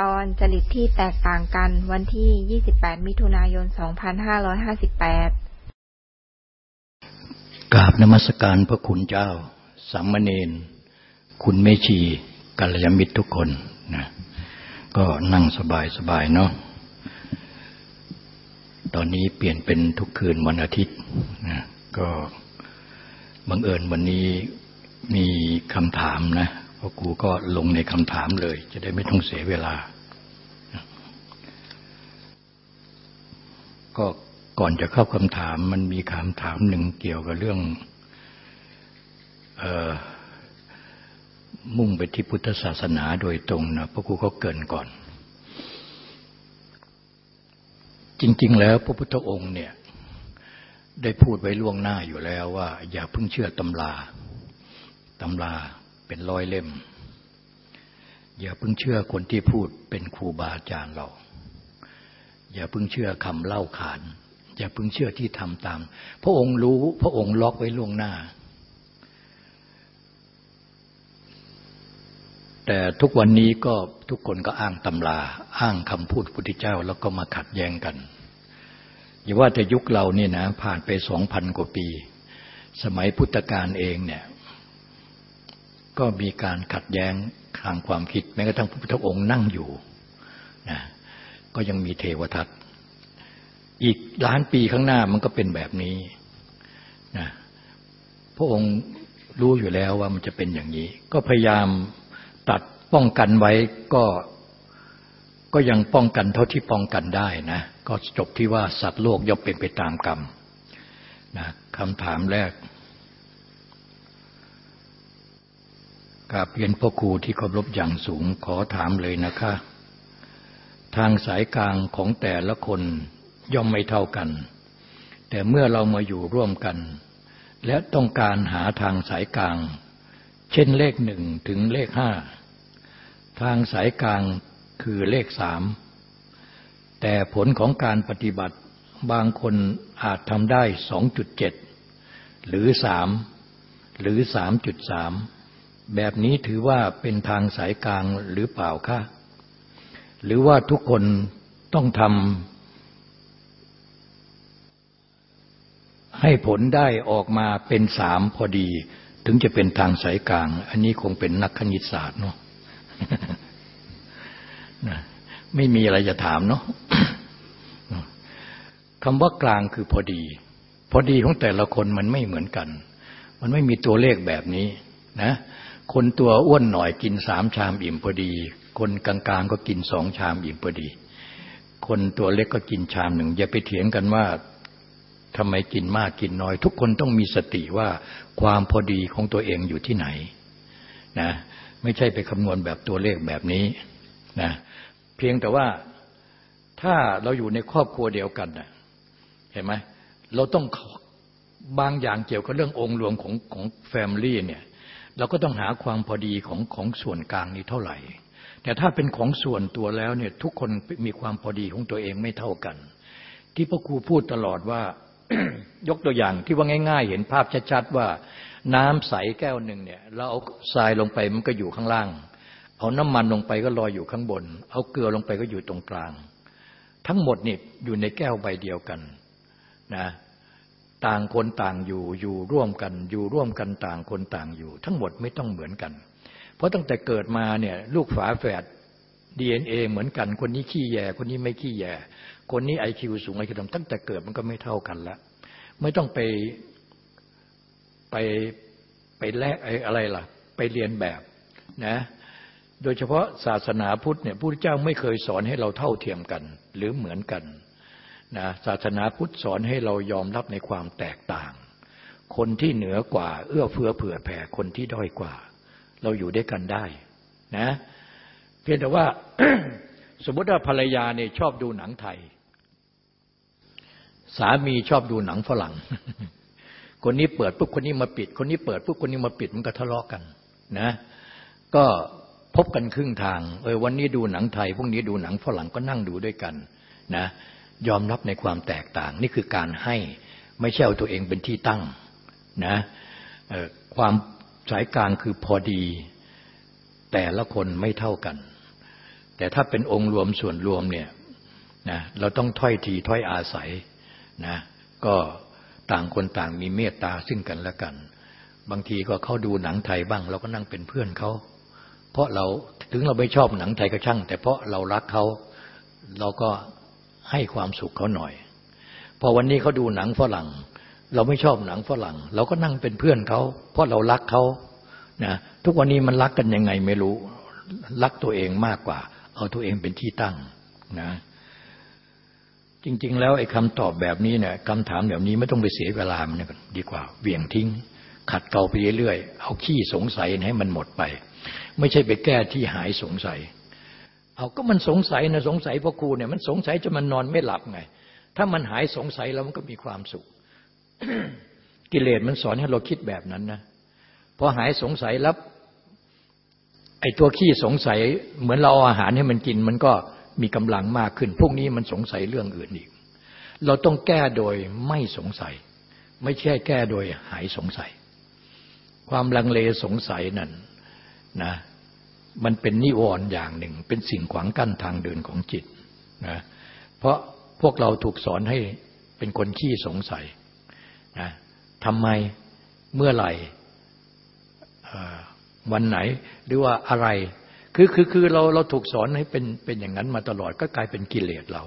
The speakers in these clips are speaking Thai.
ตอนจริตที่แตกต่างกันวันที่ 28 มิถุนายน 2558 กราบนมัสการพระคุณเจ้า สามเณร คุณเมชีกัลยาณมิตรทุกคนนะ ก็นั่งสบายสบายเนาะ ตอนนี้เปลี่ยนเป็นทุกคืนวันอาทิตย์นะ ก็บังเอิญวันนี้มีคำถามนะ พราะกูก็ลงในคำถามเลย จะได้ไม่ต้องเสียเวลา ก็ก่อนจะเข้าคำถามมันมีคำถามหนึ่งเกี่ยวกับเรื่องออมุ่งไปที่พุทธศาสนาโดยตรงนะพระครูก็เกินก่อน จริง ๆ แล้วพระพุทธองค์เนี่ยได้พูดไว้ล่วงหน้าอยู่แล้วว่า อย่าเพิ่งเชื่อตำราตำรา เป็นร้อยเล่ม อย่าเพิ่งเชื่อคนที่พูดเป็นครูบาอาจารย์เรา อย่าเพิ่งเชื่อคำเล่าขาน อย่าเพิ่งเชื่อที่ทำตาม พระองค์รู้พระองค์ล็อกไว้ล่วงหน้า แต่ทุกวันนี้ก็ทุกคนก็อ้างตำรา อ้างคำพูดพุทธเจ้าแล้วก็มาขัดแย้งกันอย่าว่าแต่ยุคเราเนี่ยนะผ่านไปสองพันกว่าปี สมัยพุทธกาลเองเนี่ย ก็มีการขัดแย้งทางความคิด แม้กระทั่งพระพุทธองค์นั่งอยู่นะก็ยังมีเทวทัตอีกล้านปีข้างหน้ามันก็เป็นแบบนี้นะพระองค์รู้อยู่แล้วว่ามันจะเป็นอย่างนี้ ก็พยายามตัดป้องกันไว้ก็ก็ยังป้องกันเท่าที่ป้องกันได้นะ ก็จบที่ว่าสัตว์โลกย่อมเป็นไปตามกรรมนะคำถามแรก กราบเรียนพ่อครูที่เคารพอย่างสูงขอถามเลยนะคะ ทางสายกลางของแต่ละคนย่อมไม่เท่ากัน แต่เมื่อเรามาอยู่ร่วมกัน และต้องการหาทางสายกลาง เช่นเลขหนึ่งถึงเลขห้าทางสายกลางคือเลขสามแต่ผลของการปฏิบัติบางคนอาจทำได้สองจุดเจ็ดหรือสามหรือสามจุดสาม แบบนี้ถือว่าเป็นทางสายกลางหรือเปล่าคะหรือว่าทุกคนต้องทำให้ผลได้ออกมาเป็นสามพอดี ถึงจะเป็นทางสายกลาง อันนี้คงเป็นนักคณิตศาสตร์เนาะไม่มีอะไรจะถามเนาะคำว่ากลางคือพอดี พอดีของแต่ละคนมันไม่เหมือนกัน มันไม่มีตัวเลขแบบนี้นะ คนตัวอ้วนหน่อยกินสามชามอิ่มพอดี คนกลางๆก็กินสองชามอิ่มพอดี คนตัวเล็กก็กินชามหนึ่ง อย่าไปเถียงกันว่าทำไมกินมากกินน้อย ทุกคนต้องมีสติว่าความพอดีของตัวเองอยู่ที่ไหนนะไม่ใช่ไปคำนวณแบบตัวเลขแบบนี้นะเพียงแต่ว่าถ้าเราอยู่ในครอบครัวเดียวกันนะเห็นไหมเราต้องบางอย่างเกี่ยวกับเรื่ององค์รวมของของแฟมิลี่เนี่ย เราก็ต้องหาความพอดีของของส่วนกลางนี้เท่าไหร่ แต่ถ้าเป็นของส่วนตัวแล้วเนี่ยทุกคนมีความพอดีของตัวเองไม่เท่ากัน ที่พ่อครูพูดตลอดว่ายกตัวอย่างที่ว่าง่าย ๆ เห็นภาพชัดๆว่า น้ำใสแก้วหนึ่งเนี่ยเราเอาทรายลงไปมันก็อยู่ข้างล่าง เอาน้ำมันลงไปก็ลอยอยู่ข้างบน เอาเกลือลงไปก็อยู่ตรงกลาง ทั้งหมดนี่อยู่ในแก้วใบเดียวกันนะ ต่างคนต่างอยู่อยู่ร่วมกัน อยู่ร่วมกันต่างคนต่างอยู่ ทั้งหมดไม่ต้องเหมือนกัน เพราะตั้งแต่เกิดมาเนี่ยลูกฝาแฝดดีเอ็นเอเหมือนกัน คนนี้ขี้แย่คนนี้ไม่ขี้แย่คนนี้ไอคิวสูงไอคิวต่ำตั้งแต่เกิดมันก็ไม่เท่ากันละไม่ต้องไปไปไปแลกอะไรล่ะ ไปเรียนแบบนะโดยเฉพาะศาสนาพุทธเนี่ยพระพุทธเจ้าไม่เคยสอนให้เราเท่าเทียมกัน หรือเหมือนกัน นะศาสนาพุทธสอนให้เรายอมรับในความแตกต่าง คนที่เหนือกว่า เอื้อเฟื้อเผื่อแผ่คนที่ด้อยกว่า เราอยู่ด้วยกันได้นะเพียงแต่ว่าสมมติว่าภรรยาเนี่ยชอบดูหนังไทย สามีชอบดูหนังฝรั่ง คนนี้เปิดปุ๊บคนนี้มาปิด คนนี้เปิดปุ๊บคนนี้มาปิดมันก็ทะเลาะกันนะ ก็พบกันครึ่งทางเออวันนี้ดูหนังไทยพรุ่งนี้ดูหนังฝรั่งก็นั่งดูด้วยกันนะ ยอมรับในความแตกต่าง นี่คือการให้ไม่ใช่เอาตัวเองเป็นที่ตั้งนะความสายกลางคือพอดี แต่ละคนไม่เท่ากัน แต่ถ้าเป็นองค์รวมส่วนรวมเนี่ยนะเราต้องถ้อยทีถ้อยอาศัยนะก็ต่างคนต่างมีเมตตาซึ่งกันและกัน บางทีก็เขาดูหนังไทยบ้าง เราก็นั่งเป็นเพื่อนเขาเพราะเราถึงเราไม่ชอบหนังไทยก็ช่าง แต่เพราะเรารักเขาเราก็ ให้ความสุขเขาหน่อย พอวันนี้เขาดูหนังฝรั่ง เราไม่ชอบหนังฝรั่ง เราก็นั่งเป็นเพื่อนเขา เพราะเรารักเขานะทุกวันนี้มันรักกันยังไงไม่รู้ รักตัวเองมากกว่า เอาตัวเองเป็นที่ตั้งนะจริง ๆ แล้วไอ้คำตอบแบบนี้เนี่ยคำถามแบบนี้ไม่ต้องไปเสียเวลามันดีกว่าเวี่ยงทิ้ง ขัดเกลาไปเรื่อยๆเอาขี้สงสัยให้มันหมดไป ไม่ใช่ไปแก้ที่หายสงสัย เอาก็มันสงสัยนะสงสัยพ่อครูเนี่ยมันสงสัยจะมันนอนไม่หลับไง ถ้ามันหายสงสัยแล้วมันก็มีความสุข กิเลสมันสอนให้เราคิดแบบนั้นนะพอหายสงสัยแล้วไอ้ตัวขี้สงสัยเหมือนเราเอาอาหารให้มันกิน มันก็มีกำลังมากขึ้นพวกนี้มันสงสัยเรื่องอื่นอีก เราต้องแก้โดยไม่สงสัย ไม่ใช่แก้โดยหายสงสัย ความลังเลสงสัยนั่นนะ มันเป็นนิวรณ์อย่างหนึ่ง เป็นสิ่งขวางกั้นทางเดินของจิตนะเพราะพวกเราถูกสอนให้เป็นคนขี้สงสัยนะทำไมเมื่อไหร่วันไหนหรือว่าอะไร คือคือคือเราเราถูกสอนให้เป็นเป็นอย่างนั้นมาตลอดก็กลายเป็นกิเลสเรา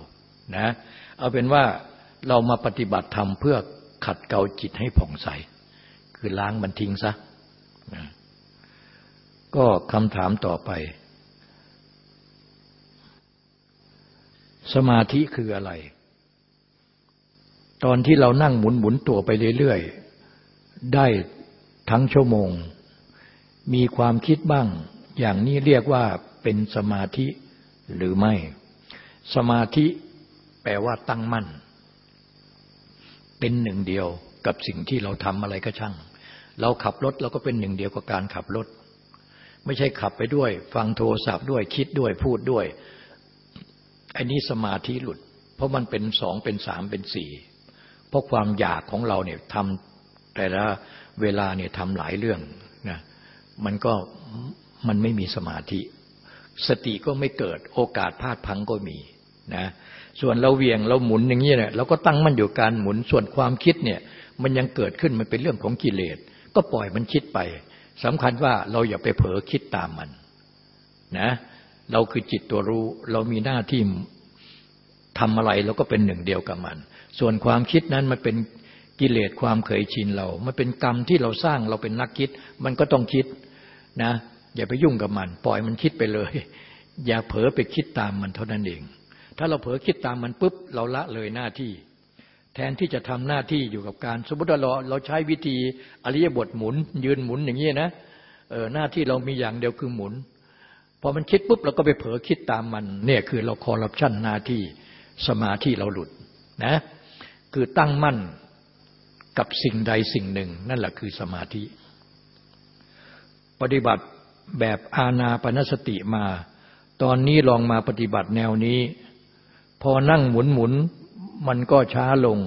นะเอาเป็นว่าเรามาปฏิบัติธรรมเพื่อขัดเกลาจิตให้ผ่องใส คือล้างมันทิ้งซะนะ ก็คำถามต่อไป สมาธิคืออะไร ตอนที่เรานั่งหมุนหมุนตัวไปเรื่อยๆ ได้ทั้งชั่วโมง มีความคิดบ้าง อย่างนี้เรียกว่าเป็นสมาธิหรือไม่ สมาธิแปลว่าตั้งมั่น เป็นหนึ่งเดียวกับสิ่งที่เราทำอะไรก็ช่าง เราขับรถเราก็เป็นหนึ่งเดียวกับการขับรถ ไม่ใช่ขับไปด้วย ฟังโทรศัพท์ด้วยคิดด้วยพูดด้วยอันนี้สมาธิหลุด เพราะมันเป็นสองเป็นสามเป็นสี่เพราะความอยากของเราเนี่ยทำแต่ละเวลาเนี่ยทำหลายเรื่องนะมันก็มันไม่มีสมาธิ สติก็ไม่เกิดโอกาสพลาดพังก็มีนะส่วนเราเวียงเราหมุนอย่างนี้เนี่ยเราก็ตั้งมันอยู่การหมุนส่วนความคิดเนี่ยมันยังเกิดขึ้นมันเป็นเรื่องของกิเลส ก็ปล่อยมันคิดไป สำคัญว่าเราอย่าไปเผลอคิดตามมันนะเราคือจิตตัวรู้ เรามีหน้าที่ทำอะไรเราก็เป็นหนึ่งเดียวกับมัน ส่วนความคิดนั้นมันเป็นกิเลสความเคยชินเรา มันเป็นกรรมที่เราสร้างเราเป็นนักคิด มันก็ต้องคิดนะ อย่าไปยุ่งกับมัน ปล่อยมันคิดไปเลย อย่าเผลอไปคิดตามมันเท่านั้นเอง ถ้าเราเผลอคิดตามมันปุ๊บเราละเลยหน้าที่ แทนที่จะทำหน้าที่อยู่กับการ สมมติว่าเราเราใช้วิธีอริยบทหมุน ยืนหมุนอย่างนี้นะเออหน้าที่เรามีอย่างเดียวคือหมุนพอมันคิดปุ๊บเราก็ไปเผลอคิดตามมันเนี่ยคือเราคอร์รัปชันหน้าที่สมาธิเราหลุดนะคือตั้งมั่นกับสิ่งใดสิ่งหนึ่ง นั่นแหละคือสมาธิ ปฏิบัติแบบอาณาปณสติมา ตอนนี้ลองมาปฏิบัติแนวนี้ พอนั่งหมุนหมุน มันก็ช้าลง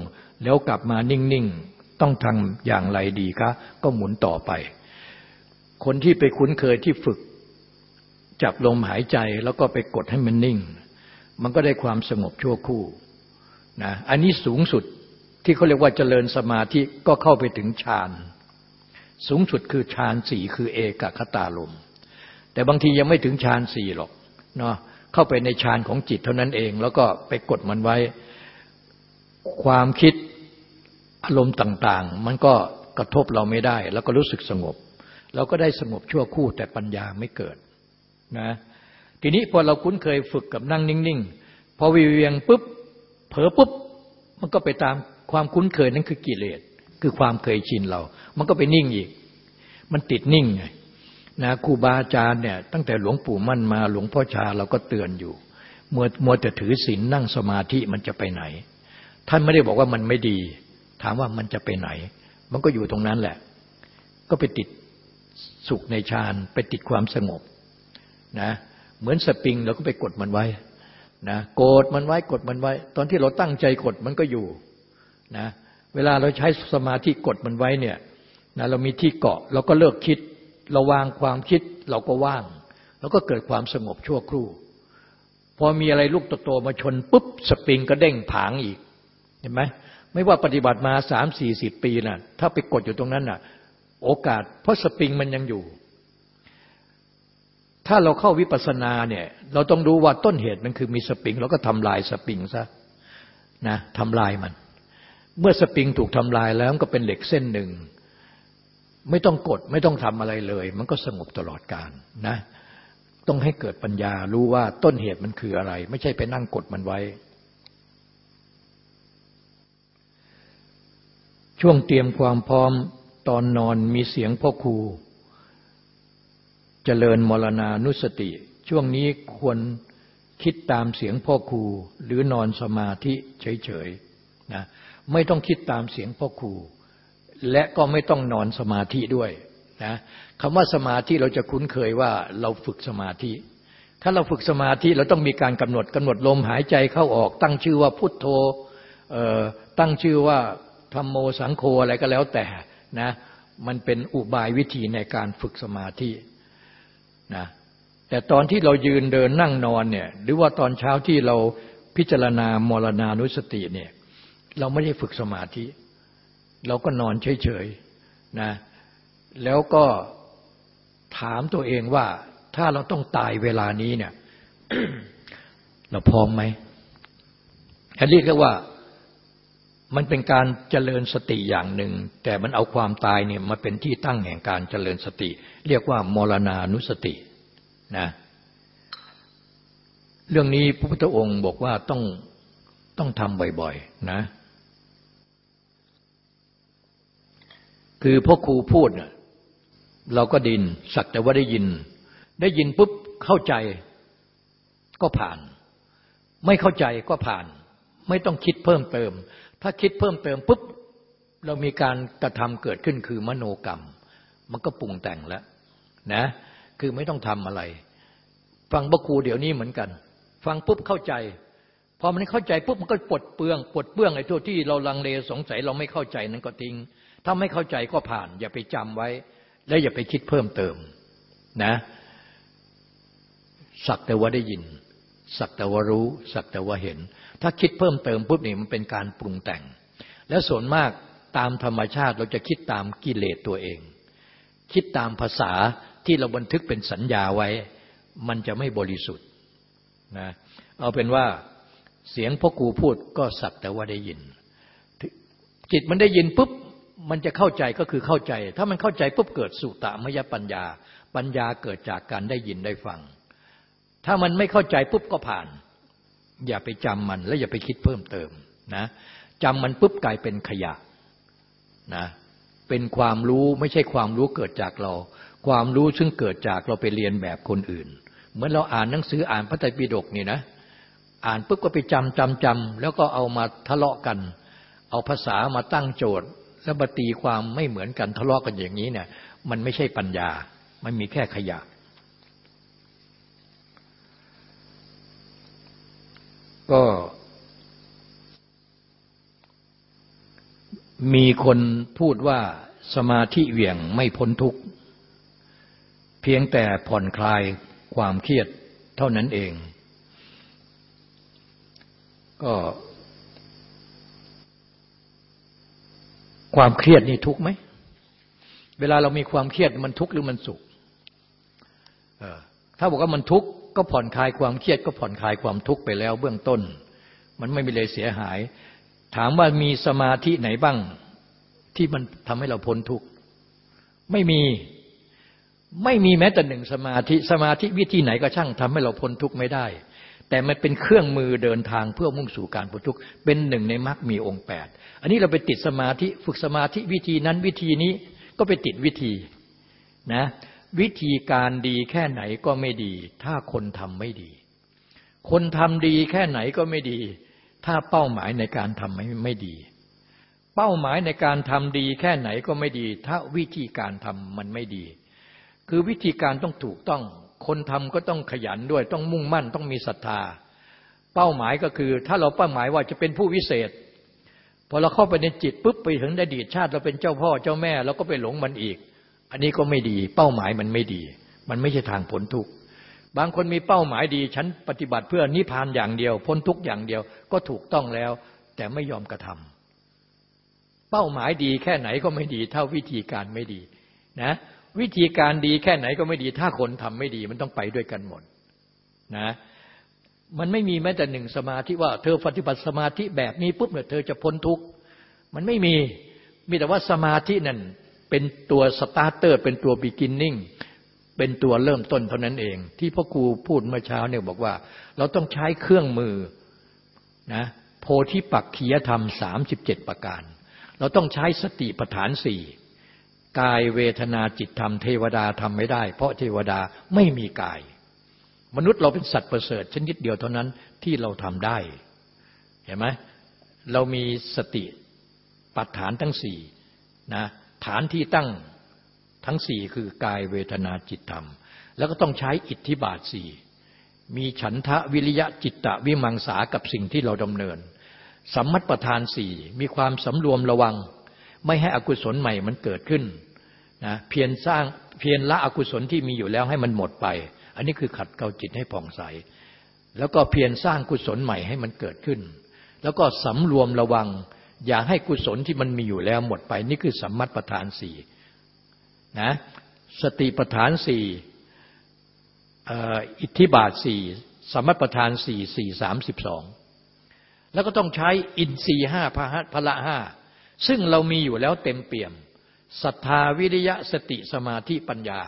แล้วกลับมานิ่ง ๆ ต้องทำอย่างไรดีคะ ก็หมุนต่อไป คนที่ไปคุ้นเคยที่ฝึก จับลมหายใจแล้วก็ไปกดให้มันนิ่ง มันก็ได้ความสงบชั่วคู่นะอันนี้สูงสุดที่เขาเรียกว่าเจริญสมาธิก็เข้าไปถึงฌานสูงสุดคือฌานสี่คือเอกคตาลม แต่บางทียังไม่ถึงฌานสี่หรอกเนาะเข้าไปในฌานของจิตเท่านั้นเอง แล้วก็ไปกดมันไว้ ความคิดอารมณ์ต่าง ๆ มันก็กระทบเราไม่ได้ แล้วก็รู้สึกสงบ เราก็ได้สงบชั่วคู่แต่ปัญญาไม่เกิดนะทีนี้พอเราคุ้นเคยฝึกกับนั่งนิ่ง ๆ พอวิเวียงปุ๊บเผลอปุ๊บ มันก็ไปตามความคุ้นเคยนั้นคือกิเลสคือความเคยชินเรา มันก็ไปนิ่งอีก มันติดนิ่งไงนะครูบาอาจารย์เนี่ยตั้งแต่หลวงปู่มั่นมาหลวงพ่อชาเราก็เตือนอยู่มัวมัวแต่ถือศีลนั่งสมาธิมันจะไปไหน ท่านไม่ได้บอกว่ามันไม่ดี ถามว่ามันจะไปไหน มันก็อยู่ตรงนั้นแหละ ก็ไปติดสุขในฌานไปติดความสงบนะเหมือนสปริงเราก็ไปกดมันไว้นะกดมันไว้กดมันไว้ ตอนที่เราตั้งใจกดมันก็อยู่นะเวลาเราใช้สมาธิกดมันไว้เนี่ยนะเรามีที่เกาะเราก็เลิกคิด เราวางความคิดเราก็ว่าง แล้วก็เกิดความสงบชั่วครู่ พอมีอะไรลูกโตๆมาชนปุ๊บสปริงก็เด้งผางอีก เห็นไหมไม่ว่าปฏิบัติมาสามสี่สิบปีนะ่ะ ถ้าไปกดอยู่ตรงนั้นน่ะ โอกาส เพราะสปริงมันยังอยู่ ถ้าเราเข้าวิปัสสนาเนี่ย เราต้องดูว่าต้นเหตุมันคือมีสปริงเราก็ทำลายสปริงซะนะทำลายมัน เมื่อสปริงถูกทำลายแล้วก็เป็นเหล็กเส้นหนึ่ง ไม่ต้องกดไม่ต้องทำอะไรเลย มันก็สงบตลอดการนะ ต้องให้เกิดปัญญารู้ว่าต้นเหตุมันคืออะไร ไม่ใช่ไปนั่งกดมันไว้ ช่วงเตรียมความพร้อมตอนนอนมีเสียงพ่อครูจเจริญมรณานุสติ ช่วงนี้ควรคิดตามเสียงพ่อครูหรือนอนสมาธิเฉยๆนะไม่ต้องคิดตามเสียงพ่อครูและก็ไม่ต้องนอนสมาธิด้วยนะคำว่าสมาธิเราจะคุ้นเคยว่าเราฝึกสมาธิ ถ้าเราฝึกสมาธิเราต้องมีการกำหนดกำหนดลมหายใจเข้าออก ตั้งชื่อว่าพุทโธตั้งชื่อว่า ธรรมโมสังโฆอะไรก็แล้วแต่นะมันเป็นอุบายวิธีในการฝึกสมาธินะแต่ตอนที่เรายืนเดินนั่งนอนเนี่ยหรือว่าตอนเช้าที่เราพิจารณามรณานุสติเนี่ยเราไม่ได้ฝึกสมาธิ เราก็นอนเฉยๆนะแล้วก็ถามตัวเองว่าถ้าเราต้องตายเวลานี้เนี่ยเราพร้อมไหมอันนี้ก็ว่า มันเป็นการเจริญสติอย่างหนึ่ง แต่มันเอาความตายเนี่ยมาเป็นที่ตั้งแห่งการเจริญสติ เรียกว่ามรณานุสตินะเรื่องนี้พระพุทธองค์บอกว่าต้องต้องทำบ่อยๆนะคือพ่อครูพูดเราก็ดินสักแต่ว่าได้ยิน ได้ยินปุ๊บเข้าใจก็ผ่าน ไม่เข้าใจก็ผ่าน ไม่ต้องคิดเพิ่มเติม ถ้าคิดเพิ่มเติมปุ๊บเรามีการกระทำเกิดขึ้นคือมโนกรรม มันก็ปรุงแต่งแล้วนะคือไม่ต้องทำอะไร ฟังบครูเดี๋ยวนี้เหมือนกัน ฟังปุ๊บเข้าใจพอมันเข้าใจปุ๊บมันก็ปลดเปลืองปลดเปลืองไอ้ทั่วที่เราลังเลสงสัยเราไม่เข้าใจนั้นก็ทิ้ง ถ้าไม่เข้าใจก็ผ่าน อย่าไปจำไว้ และอย่าไปคิดเพิ่มเติมนะสักแต่ว่าได้ยิน สักแต่ว่ารู้ สักแต่ว่าเห็น ถ้าคิดเพิ่มเติมปุ๊บนี่มันเป็นการปรุงแต่ง และส่วนมากตามธรรมชาติเราจะคิดตามกิเลสตัวเอง คิดตามภาษาที่เราบันทึกเป็นสัญญาไว้ มันจะไม่บริสุทธิ์นะเอาเป็นว่าเสียงพ่อครูพูดก็สักแต่ว่าได้ยิน จิตมันได้ยินปุ๊บมันจะเข้าใจก็คือเข้าใจ ถ้ามันเข้าใจปุ๊บเกิดสุตตมยปัญญา ปัญญาเกิดจากการได้ยินได้ฟัง ถ้ามันไม่เข้าใจปุ๊บก็ผ่าน อย่าไปจำมัน และอย่าไปคิดเพิ่มเติมนะจำมันปุ๊บกลายเป็นขยะนะเป็นความรู้ไม่ใช่ความรู้เกิดจากเรา ความรู้ซึ่งเกิดจากเราไปเรียนแบบคนอื่น เหมือนเราอ่านหนังสืออ่านพระไตรปิฎกนี่นะ อ่านปุ๊บก็ไปจำจำจำแล้วก็เอามาทะเลาะกัน เอาภาษามาตั้งโจทย์แล้วมาตีความไม่เหมือนกันทะเลาะกันอย่างนี้เนี่ยมันไม่ใช่ปัญญา มันมีแค่ขยะ ก็มีคนพูดว่าสมาธิเหวี่ยงไม่พ้นทุกข์เพียงแต่ผ่อนคลายความเครียดเท่านั้นเอง ก็ความเครียดนี่ทุกข์ไหม เวลาเรามีความเครียดมันทุกข์หรือมันสุข ถ้าบอกว่ามันทุกข์ ก็ผ่อนคลายความเครียดก็ผ่อนคลายความทุกข์ไปแล้วเบื้องต้น มันไม่มีเลยเสียหาย ถามว่ามีสมาธิไหนบ้าง ที่มันทำให้เราพ้นทุกข์ไม่มีไม่มีแม้แต่หนึ่งสมาธิสมาธิวิธีไหนก็ช่างทำให้เราพ้นทุกข์ไม่ได้ แต่มันเป็นเครื่องมือเดินทางเพื่อมุ่งสู่การพ้นทุกข์เป็นหนึ่งในมรรคมีองค์แปดอันนี้เราไปติดสมาธิฝึกสมาธิวิธีนั้นวิธีนี้ก็ไปติดวิธีนะ วิธีการดีแค่ไหนก็ไม่ดี ถ้าคนทำไม่ดี คนทำดีแค่ไหนก็ไม่ดี ถ้าเป้าหมายในการทำไม่ไม่ดี เป้าหมายในการทำดีแค่ไหนก็ไม่ดี ถ้าวิธีการทำมันไม่ดี คือวิธีการต้องถูกต้อง คนทำก็ต้องขยันด้วย ต้องมุ่งมั่นต้องมีศรัทธา เป้าหมายก็คือ ถ้าเราเป้าหมายว่าจะเป็นผู้วิเศษพอเราเข้าไปในจิตปุ๊บไปถึงอดีตชาติเราเป็นเจ้าพ่อเจ้าแม่เราก็ไปหลงมันอีก อันนี้ก็ไม่ดี เป้าหมายมันไม่ดี มันไม่ใช่ทางผลทุกข์บางคนมีเป้าหมายดี ฉันปฏิบัติเพื่อนิพพานอย่างเดียว พ้นทุกอย่างเดียวก็ถูกต้องแล้ว แต่ไม่ยอมกระทำเป้าหมายดีแค่ไหนก็ไม่ดี เท่าวิธีการไม่ดีนะวิธีการดีแค่ไหนก็ไม่ดี ถ้าคนทำไม่ดีมันต้องไปด้วยกันหมดนะมันไม่มีแม้แต่หนึ่งสมาธิว่า เธอปฏิบัติสมาธิแบบนี้ปุ๊บเนี่ยเธอจะพ้นทุกข์มันไม่มีมีแต่ว่าสมาธินั่น เป็นตัวสตาร์เตอร์ เป็นตัวบิกินนิ่งเป็นตัวเริ่มต้นเท่านั้นเอง ที่พ่อครูพูดเมื่อเช้าเนี่ยบอกว่า เราต้องใช้เครื่องมือนะโพธิปักขียธรรมสามสิบเจ็ดประการ เราต้องใช้สติปัฏฐานสี่กายเวทนาจิตธรรมเทวดาทำไม่ได้ เพราะเทวดาไม่มีกาย มนุษย์เราเป็นสัตว์ประเสริฐชนิดเดียวเท่านั้นที่เราทำได้ เห็นไหมเรามีสติปัฏฐานทั้งสี่นะ ฐานที่ตั้งทั้งสี่คือกายเวทนาจิตธรรม แล้วก็ต้องใช้อิทธิบาทสี่มีฉันทะวิริยะจิตตะวิมังสากับสิ่งที่เราดำเนินสัมมัตประธานสี่มีความสำรวมระวัง ไม่ให้อกุศลใหม่มันเกิดขึ้นนะเพียรสร้างเพียรละอกุศลที่มีอยู่แล้วให้มันหมดไป อันนี้คือขัดเกลาจิตให้ผ่องใส แล้วก็เพียรสร้างกุศลใหม่ให้มันเกิดขึ้น แล้วก็สำรวมระวัง อย่าให้กุศลที่มันมีอยู่แล้วหมดไป นี่คือสัมมัติประธานสี่นะสติปัฏฐานสี่อิทธิบาทสี่สัมมัติประธานสี่สี่สามสิบสองแล้วก็ต้องใช้อินทรีห้าพระพละห้าซึ่งเรามีอยู่แล้วเต็มเปี่ยมศรัทธาวิริยะสติสมาธิปัญญา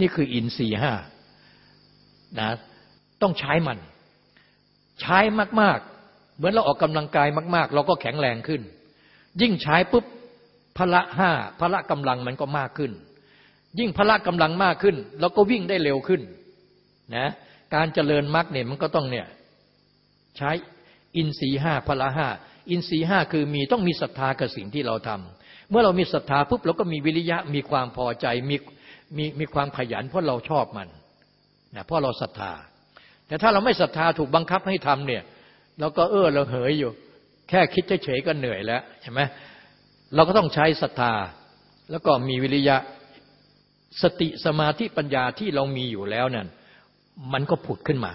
นี่คืออินทรีห้านะต้องใช้มัน ใช้มาก ๆ เหมือนเราออกกำลังกายมาก ๆ เราก็แข็งแรงขึ้น ยิ่งใช้ปุ๊บพละห้าพละกำลังมันก็มากขึ้น ยิ่งพละกำลังมากขึ้นเราก็วิ่งได้เร็วขึ้นนะการเจริญมรรคเนี่ยมันก็ต้องเนี่ยใช้อินทรีห้าพละห้าอินทรีห้าคือมีต้องมีศรัทธากับสิ่งที่เราทำเมื่อเรามีศรัทธาปุ๊บเราก็มีวิริยะมีความพอใจมีมีมีความขยันเพราะเราชอบมันนะเพราะเราศรัทธา แต่ถ้าเราไม่ศรัทธาถูกบังคับให้ทำเนี่ย เราก็เออเราเหยอยู่ แค่คิดเฉยๆก็เหนื่อยแล้วใช่ไหมเราก็ต้องใช้ศรัทธา แล้วก็มีวิริยะสติสมาธิปัญญาที่เรามีอยู่แล้วนั่นมันก็ผุดขึ้นมา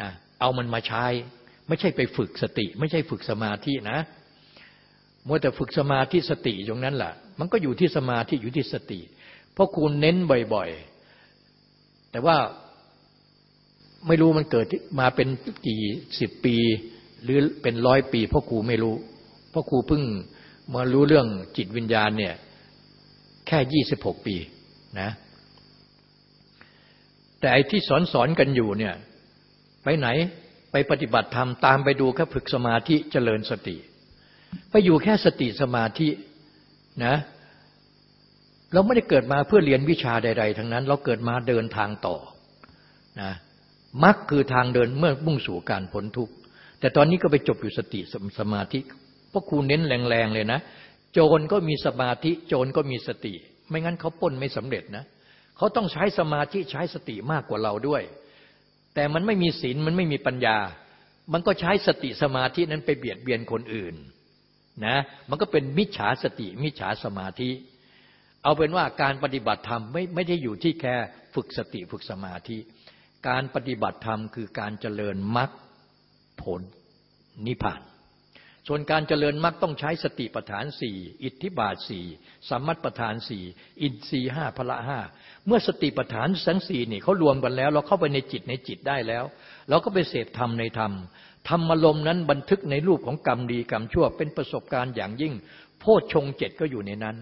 นะเอามันมาใช้ ไม่ใช่ไปฝึกสติ ไม่ใช่ฝึกสมาธินะมัวแต่ฝึกสมาธิสติตรงนั้นแหละมันก็อยู่ที่สมาธิอยู่ที่สติ เพราะคุณเน้นบ่อยๆ แต่ว่า ไม่รู้มันเกิดมาเป็นกี่สิบปี หรือเป็นร้อยปีพราะครูไม่รู้พราะครูเพิ่งมารู้เรื่องจิตวิญญาณเนี่ยแค่ยี่สิบหกปีนะ แต่ไอ้ที่สอนสอนกันอยู่เนี่ยไปไหนไปปฏิบัติธรรมตามไปดูแค่ฝึกสมาธิเจริญสติ ไปอยู่แค่สติสมาธินะเราไม่ได้เกิดมาเพื่อเรียนวิชาใด ๆ ทั้งนั้น เราเกิดมาเดินทางต่อนะ มักคือทางเดินเมื่อมุ่งสู่การพ้นทุกข์แต่ตอนนี้ก็ไปจบอยู่สติสมาธิเพราะครูเน้นแรงๆเลยนะ โจรก็มีสมาธิ โจรก็มีสติ ไม่งั้นเขาป้นไม่สำเร็จนะเขาต้องใช้สมาธิใช้สติมากกว่าเราด้วย แต่มันไม่มีศีลมันไม่มีปัญญา มันก็ใช้สติสมาธินั้นไปเบียดเบียนคนอื่นนะมันก็เป็นมิจฉาสติ มิจฉาสมาธิ เอาเป็นว่าการปฏิบัติธรรมไม่ไม่ได้อยู่ที่แค่ฝึกสติฝึกสมาธิ การปฏิบัติธรรมคือการเจริญมรรคผลนิพพาน ส่วนการเจริญมรรคต้องใช้สติปัฏฐานสี่อิทธิบาทสี่สัมมัติปัฏฐานสี่อินทรีห้าพละห้าเมื่อสติปัฏฐานสังสี่นี่เขารวมกันแล้ว เราเข้าไปในจิตในจิตได้แล้ว เราก็ไปเสพธรรมในธรรมธรรมลมนั้นบันทึกในรูปของกรรมดีกรรมชั่วเป็นประสบการณ์อย่างยิ่ง โพชฌงเจ็ดก็อยู่ในนั้น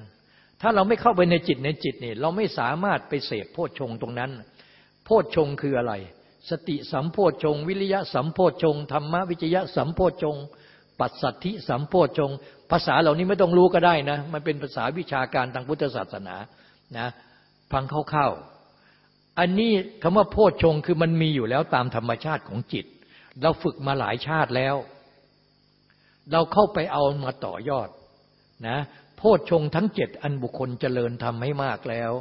ถ้าเราไม่เข้าไปในจิตในจิตนี่เราไม่สามารถไปเสพโพชฌงตรงนั้น โพชฌงคืออะไร สติสัมโพชฌงวิริยะสัมโพชฌงธรรมวิจยะสัมโพชฌงปัสสัทธิสัมโพชงภาษาเหล่านี้ไม่ต้องรู้ก็ได้นะ มันเป็นภาษาวิชาการทางพุทธศาสนานะฟังเข้าๆอันนี้คำว่าโพชงคือมันมีอยู่แล้วตามธรรมชาติของจิต เราฝึกมาหลายชาติแล้ว เราเข้าไปเอามาต่อยอดนะ โพชงทั้งเจ็ดอันบุคคลเจริญทำให้มากแล้ว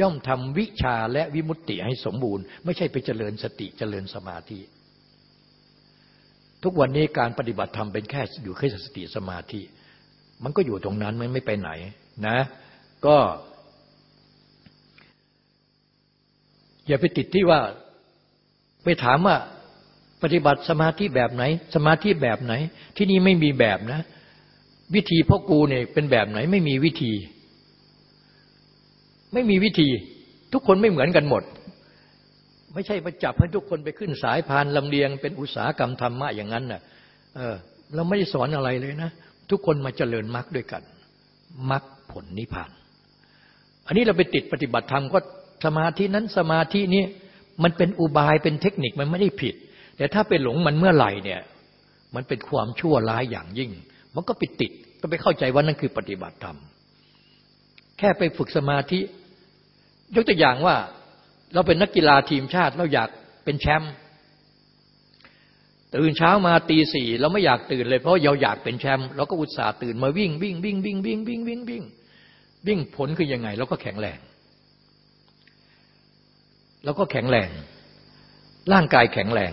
ย่อมทำวิชาและวิมุตติให้สมบูรณ์ ไม่ใช่ไปเจริญสติเจริญสมาธิ ทุกวันนี้การปฏิบัติธรรมเป็นแค่อยู่แค่สติสมาธิ มันก็อยู่ตรงนั้นมันไม่ไปไหนนะ ก็ อย่าไปติดที่ว่าไปถามว่าปฏิบัติสมาธิแบบไหน สมาธิแบบไหน ที่นี่ไม่มีแบบนะ วิธีพ่อกูเนี่ยเป็นแบบไหนไม่มีวิธี ไม่มีวิธี ทุกคนไม่เหมือนกันหมด ไม่ใช่ประจับให้ทุกคนไปขึ้นสายพานลำเลียง เป็นอุตสาหกรรมธรรมะอย่างนั้นน่ะเออเราไม่ได้สอนอะไรเลยนะ ทุกคนมาเจริญมรรคด้วยกันมรรคผลนิพพาน อันนี้เราไปติดปฏิบัติธรรมก็สมาธินั้นสมาธินี้มันเป็นอุบายเป็นเทคนิคมันไม่ได้ผิด แต่ถ้าไปหลงมันเมื่อไหร่เนี่ย มันเป็นความชั่วร้ายอย่างยิ่ง มันก็ไปติดก็ไปเข้าใจว่านั่นคือปฏิบัติธรรม แค่ไปฝึกสมาธิ ยกตัวอย่างว่าเราเป็นนักกีฬาทีมชาติ เราอยากเป็นแชมป์ตื่นเช้ามาตีสี่เราไม่อยากตื่นเลยเพราะเราอยากเป็นแชมป์เราก็อุตส่าห์ตื่นมาวิ่งวิ่งวิ่งวิ่งวิ่งวิ่งวิ่งวิ่งวิ่งผลคือยังไงเราก็แข็งแรงเราก็แข็งแรง ร่างกายแข็งแรง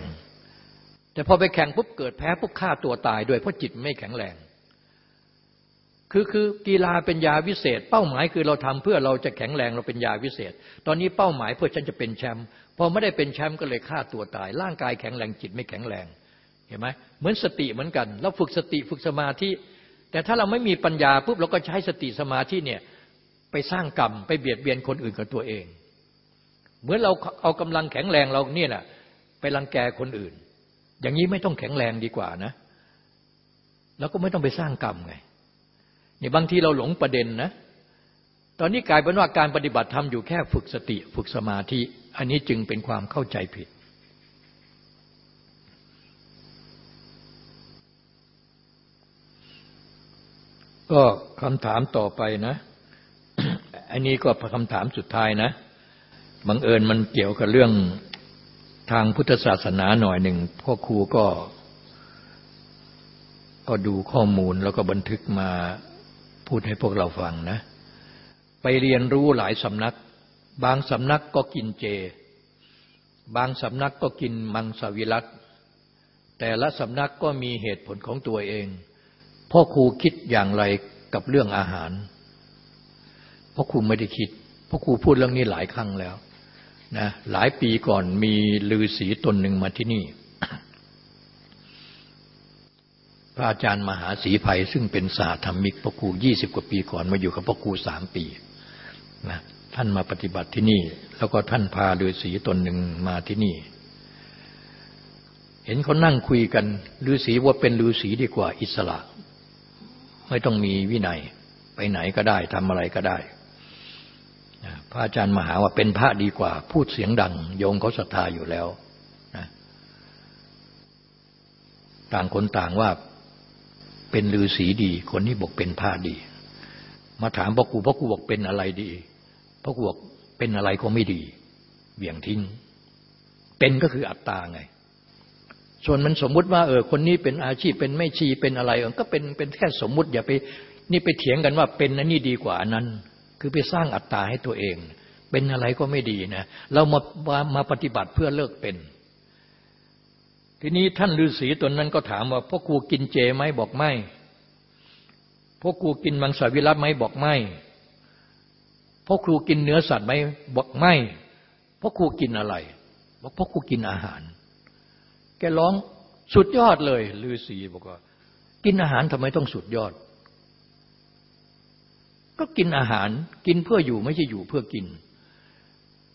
แต่พอไปแข่งปุ๊บเกิดแพ้ปุ๊บฆ่าตัวตายด้วยเพราะจิตไม่แข็งแรง คือคือกีฬาเป็นยาวิเศษ เป้าหมายคือเราทำเพื่อเราจะแข็งแรงเราเป็นยาวิเศษ ตอนนี้เป้าหมายเพื่อฉันจะเป็นแชมป์พอไม่ได้เป็นแชมป์ก็เลยฆ่าตัวตาย ร่างกายแข็งแรงจิตไม่แข็งแรงเห็นไหมเหมือนสติเหมือนกัน เราฝึกสติฝึกสมาธิแต่ถ้าเราไม่มีปัญญาปุ๊บเราก็ใช้สติสมาธิเนี่ยไปสร้างกรรมไปเบียดเบียนคนอื่นกับตัวเอง เหมือนเราเอากำลังแข็งแรงเราเนี่ยนะไปรังแกคนอื่น อย่างนี้ไม่ต้องแข็งแรงดีกว่านะ แล้วก็ไม่ต้องไปสร้างกรรมไง นี่บางทีเราหลงประเด็นนะ ตอนนี้กลายเป็นว่าการปฏิบัติธรรมอยู่แค่ฝึกสติฝึกสมาธิ อันนี้จึงเป็นความเข้าใจผิด ก็คำถามต่อไปนะ อันนี้ก็คำถามสุดท้ายนะบังเอิญมันเกี่ยวกับเรื่องทางพุทธศาสนาหน่อยหนึ่งพ่อครูก็ ก็ดูข้อมูลแล้วก็บันทึกมา พูดให้พวกเราฟังนะ ไปเรียนรู้หลายสำนัก บางสำนักก็กินเจ บางสำนักก็กินมังสวิรัตแต่ละสำนักก็มีเหตุผลของตัวเอง พ่อครูคิดอย่างไรกับเรื่องอาหาร พ่อครูไม่ได้คิด พ่อครูพูดเรื่องนี้หลายครั้งแล้วนะหลายปีก่อนมีลือศีตนหนึ่งมาที่นี่ พระอาจารย์มหาศรีภัย ซึ่งเป็นสาธรรมิกพ่อครูยี่สิบกว่าปีก่อนมาอยู่กับพ่อครูสามปีนะท่านมาปฏิบัติที่นี่ แล้วก็ท่านพาลือศีตนหนึ่งมาที่นี่ เห็นเขานั่งคุยกันลือศีว่าเป็นลือศีดีกว่า อิสระ ไม่ต้องมีวินัย ไปไหนก็ได้ทำอะไรก็ได้พระอาจารย์มหาว่าเป็นพระดีกว่า พูดเสียงดัง โยงเขาศรัทธาอยู่แล้วนะต่างคนต่างว่า เป็นลือสีดี คนนี้บอกเป็นพระดี มาถามพ่อครูพ่อครูบอกเป็นอะไรดีพ่อครูบอกเป็นอะไรก็ไม่ดีเบี่ยงทิ้ง เป็นก็คืออัตตาไง ส่วนมันสมมุติว่าเออคนนี้เป็นอาชีพเป็นไม่ชีเป็นอะไรก็เป็นเป็นแค่สมมุติ อย่าไปนี่ไปเถียงกันว่าเป็นนันนี่ดีกว่านั้น คือไปสร้างอัตตาให้ตัวเอง เป็นอะไรก็ไม่ดีนะ เรามามาปฏิบัติเพื่อเลิกเป็น ทีนี้ท่านฤาษีตนนั้นก็ถามว่าพ่อครูกินเจไหมบอกไม่พ่อครูกินมังสวิรัตไหมบอกไม่พ่อครูกินเนื้อสัตว์ไหมบอกไม่พ่อครูกินอะไร บอกพ่อครูกินอาหาร แกร้องสุดยอดเลยลือศีบอกว่ากินอาหารทำไมต้องสุดยอด ก็กินอาหารกินเพื่ออยู่ไม่ใช่อยู่เพื่อกิน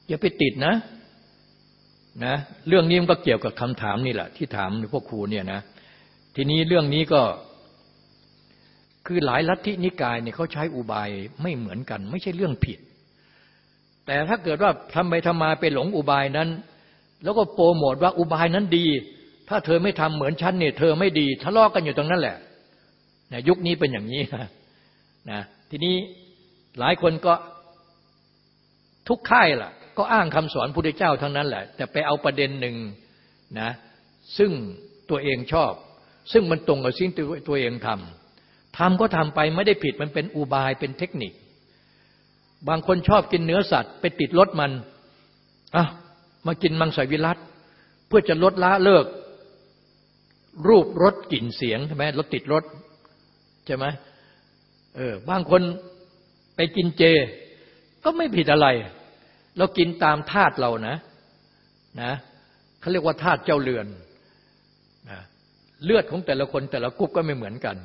อย่าไปติดนะ นะเรื่องนี้มันก็เกี่ยวกับคำถามนี่แหละ ที่ถามพวกครูเนี่ยนะ ทีนี้เรื่องนี้ก็ คือหลายลัทธินิกายเนี่ยเขาใช้อุบายไม่เหมือนกัน ไม่ใช่เรื่องผิด แต่ถ้าเกิดว่าทำไปทำมาไปหลงอุบายนั้น แล้วก็โปรโมทว่าอุบายนั้นดี ถ้าเธอไม่ทำเหมือนฉันเนี่ยเธอไม่ดีทะเลาะกกันอยู่ตรงนั้นแหละนะยุคนี้เป็นอย่างนี้นะนะทีนี้หลายคนก็ทุกค่ายล่ะ ก็อ้างคำสอนพุทธเจ้าทั้งนั้นแหละ แต่ไปเอาประเด็นหนึ่งนะซึ่งตัวเองชอบ ซึ่งมันตรงกับสิ่งที่ตัวเองทำทำก็ทำไปไม่ได้ผิดมันเป็นอุบายเป็นเทคนิค บางคนชอบกินเนื้อสัตว์ ไปติดรสมันอะมากินมังสวิรัตเพื่อจะลดละเลิก รูปรสกลิ่นเสียงใช่ไหมรถติดรถใช่ไหมเออบางคนไปกินเจ ก็ไม่ผิดอะไร เรากินตามธาตุเรานะนะเขาเรียกว่าธาตุเจ้าเรือนนะเลือดของแต่ละคนแต่ละกรุ๊ปก็ไม่เหมือนกัน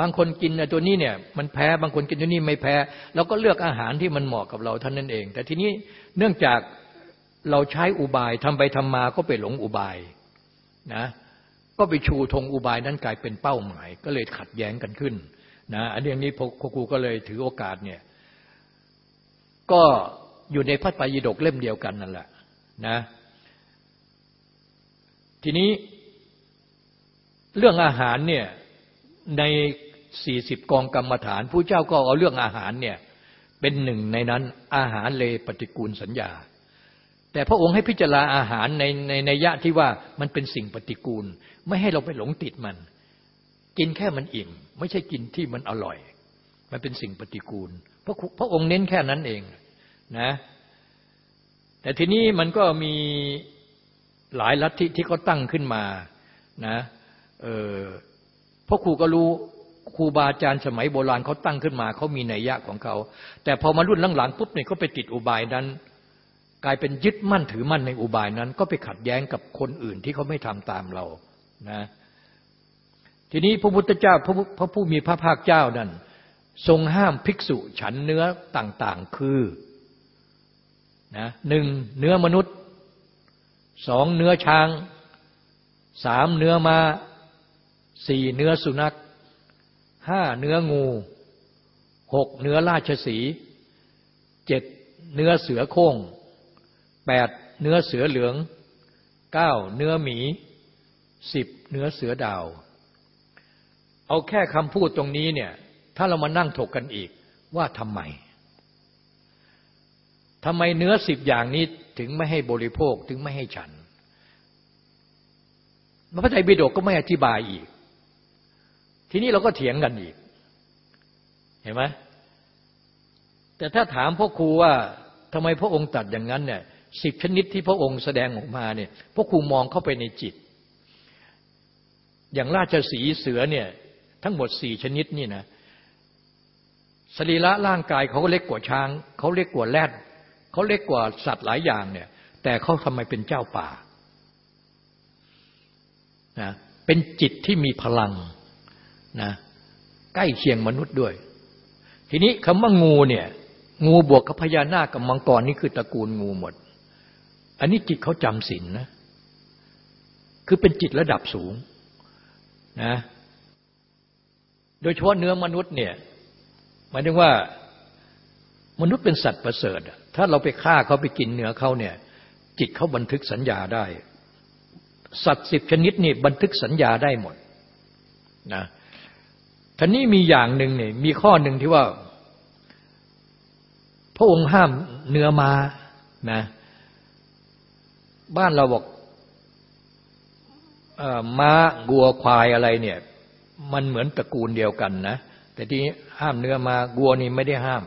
บางคนกินตัวนี้เนี่ยมันแพ้บางคนกินตัวนี้ไม่แพ้เราก็เลือกอาหารที่มันเหมาะกับเราท่านนั่นเอง แต่ทีนี้เนื่องจากเราใช้อุบายทำไปทำมาก็ไปหลงอุบายนะก็ไปชูธงอุบายนั้นกลายเป็นเป้าหมาย ก็เลยขัดแย้งกันขึ้นนะอันนี้พครูก็เลยถือโอกาสเนี่ยก็ อยู่ในพระไตรปิฎกเล่มเดียวกันนั่นแหละนะทีนี้เรื่องอาหารเนี่ยในสี่สิบกองกรรมฐานผู้เจ้าก็เอาเรื่องอาหารเนี่ยเป็นหนึ่งในนั้นอาหารเลปฏิกูลสัญญา แต่พระองค์ให้พิจารณาอาหารในในในยะที่ว่ามันเป็นสิ่งปฏิกูล ไม่ให้เราไปหลงติดมัน กินแค่มันอิ่ม ไม่ใช่กินที่มันอร่อย มันเป็นสิ่งปฏิกูลพระพระองค์เน้นแค่นั้นเอง นะแต่ทีนี้มันก็มีหลายลัทธิที่เขาตั้งขึ้นมานะเออพราะครูก็รู้ครูบาอาจารย์สมัยโบราณเขาตั้งขึ้นมาเขามีนัยยะของเขา แต่พอมารุ่นหลังๆปุ๊บเนี่ยก็ไปติดอุบายนั้น กลายเป็นยึดมั่นถือมั่นในอุบายนั้น ก็ไปขัดแย้งกับคนอื่นที่เขาไม่ทำตามเรานะทีนี้พระพุทธเจ้าพระพระผู้มีพระภาคเจ้านั้น ทรงห้ามภิกษุฉันเนื้อต่างๆ คือ นะหนึ่งเนื้อมนุษย์สองเนื้อช้างสามเนื้อมาสี่เนื้อสุนัขห้าเนื้องูหกเนื้อราชสีเจ็ดเนื้อเสือโค้งแปดเนื้อเสือเหลืองเก้าเนื้อหมีสิบเนื้อเสือดาว เอาแค่คำพูดตรงนี้เนี่ย ถ้าเรามานั่งถกกันอีกว่าทำไม ทำไมเนื้อสิบอย่างนี้ถึงไม่ให้บริโภคถึงไม่ให้ฉันพระไตรปิฎกก็ไม่อธิบายอีก ทีนี้เราก็เถียงกันอีก เห็นไหมแต่ถ้าถามพ่อครูว่าทำไมพระองค์ตัดอย่างนั้นเนี่ยสิบชนิดที่พระองค์แสดงออกมาเนี่ยพ่อครูมองเข้าไปในจิต อย่างราชสีเสือเนี่ยทั้งหมดสี่ชนิดนี่นะสรีระร่างกายเขาก็เล็กกว่าช้าง เขาเล็กกว่าแรด เขาเล็กกว่าสัตว์หลายอย่างเนี่ย แต่เขาทำไมเป็นเจ้าป่านะเป็นจิตที่มีพลังนะใกล้เคียงมนุษย์ด้วย ทีนี้คำว่างูเนี่ย งูบวกกับพญานาคกับมังกรนี่คือตระกูลงูหมด อันนี้จิตเขาจำศีลนนะ คือเป็นจิตระดับสูงนะโดยเฉพาะเนื้อมนุษย์เนี่ยหมายถึงว่ามนุษย์เป็นสัตว์ประเสริฐ ถ้าเราไปฆ่าเขาไปกินเนื้อเขาเนี่ย จิตเขาบันทึกสัญญาได้ สัตว์สิบชนิดนี่บันทึกสัญญาได้หมดนะท่านี้มีอย่างหนึ่งเนี่ยมีข้อหนึ่งที่ว่า พระองค์ห้ามเนื้อมานะบ้านเราบอกม้ากัวควายอะไรเนี่ย มันเหมือนตระกูลเดียวกันนะแต่ที่ห้ามเนื้อมากัวนี่ไม่ได้ห้าม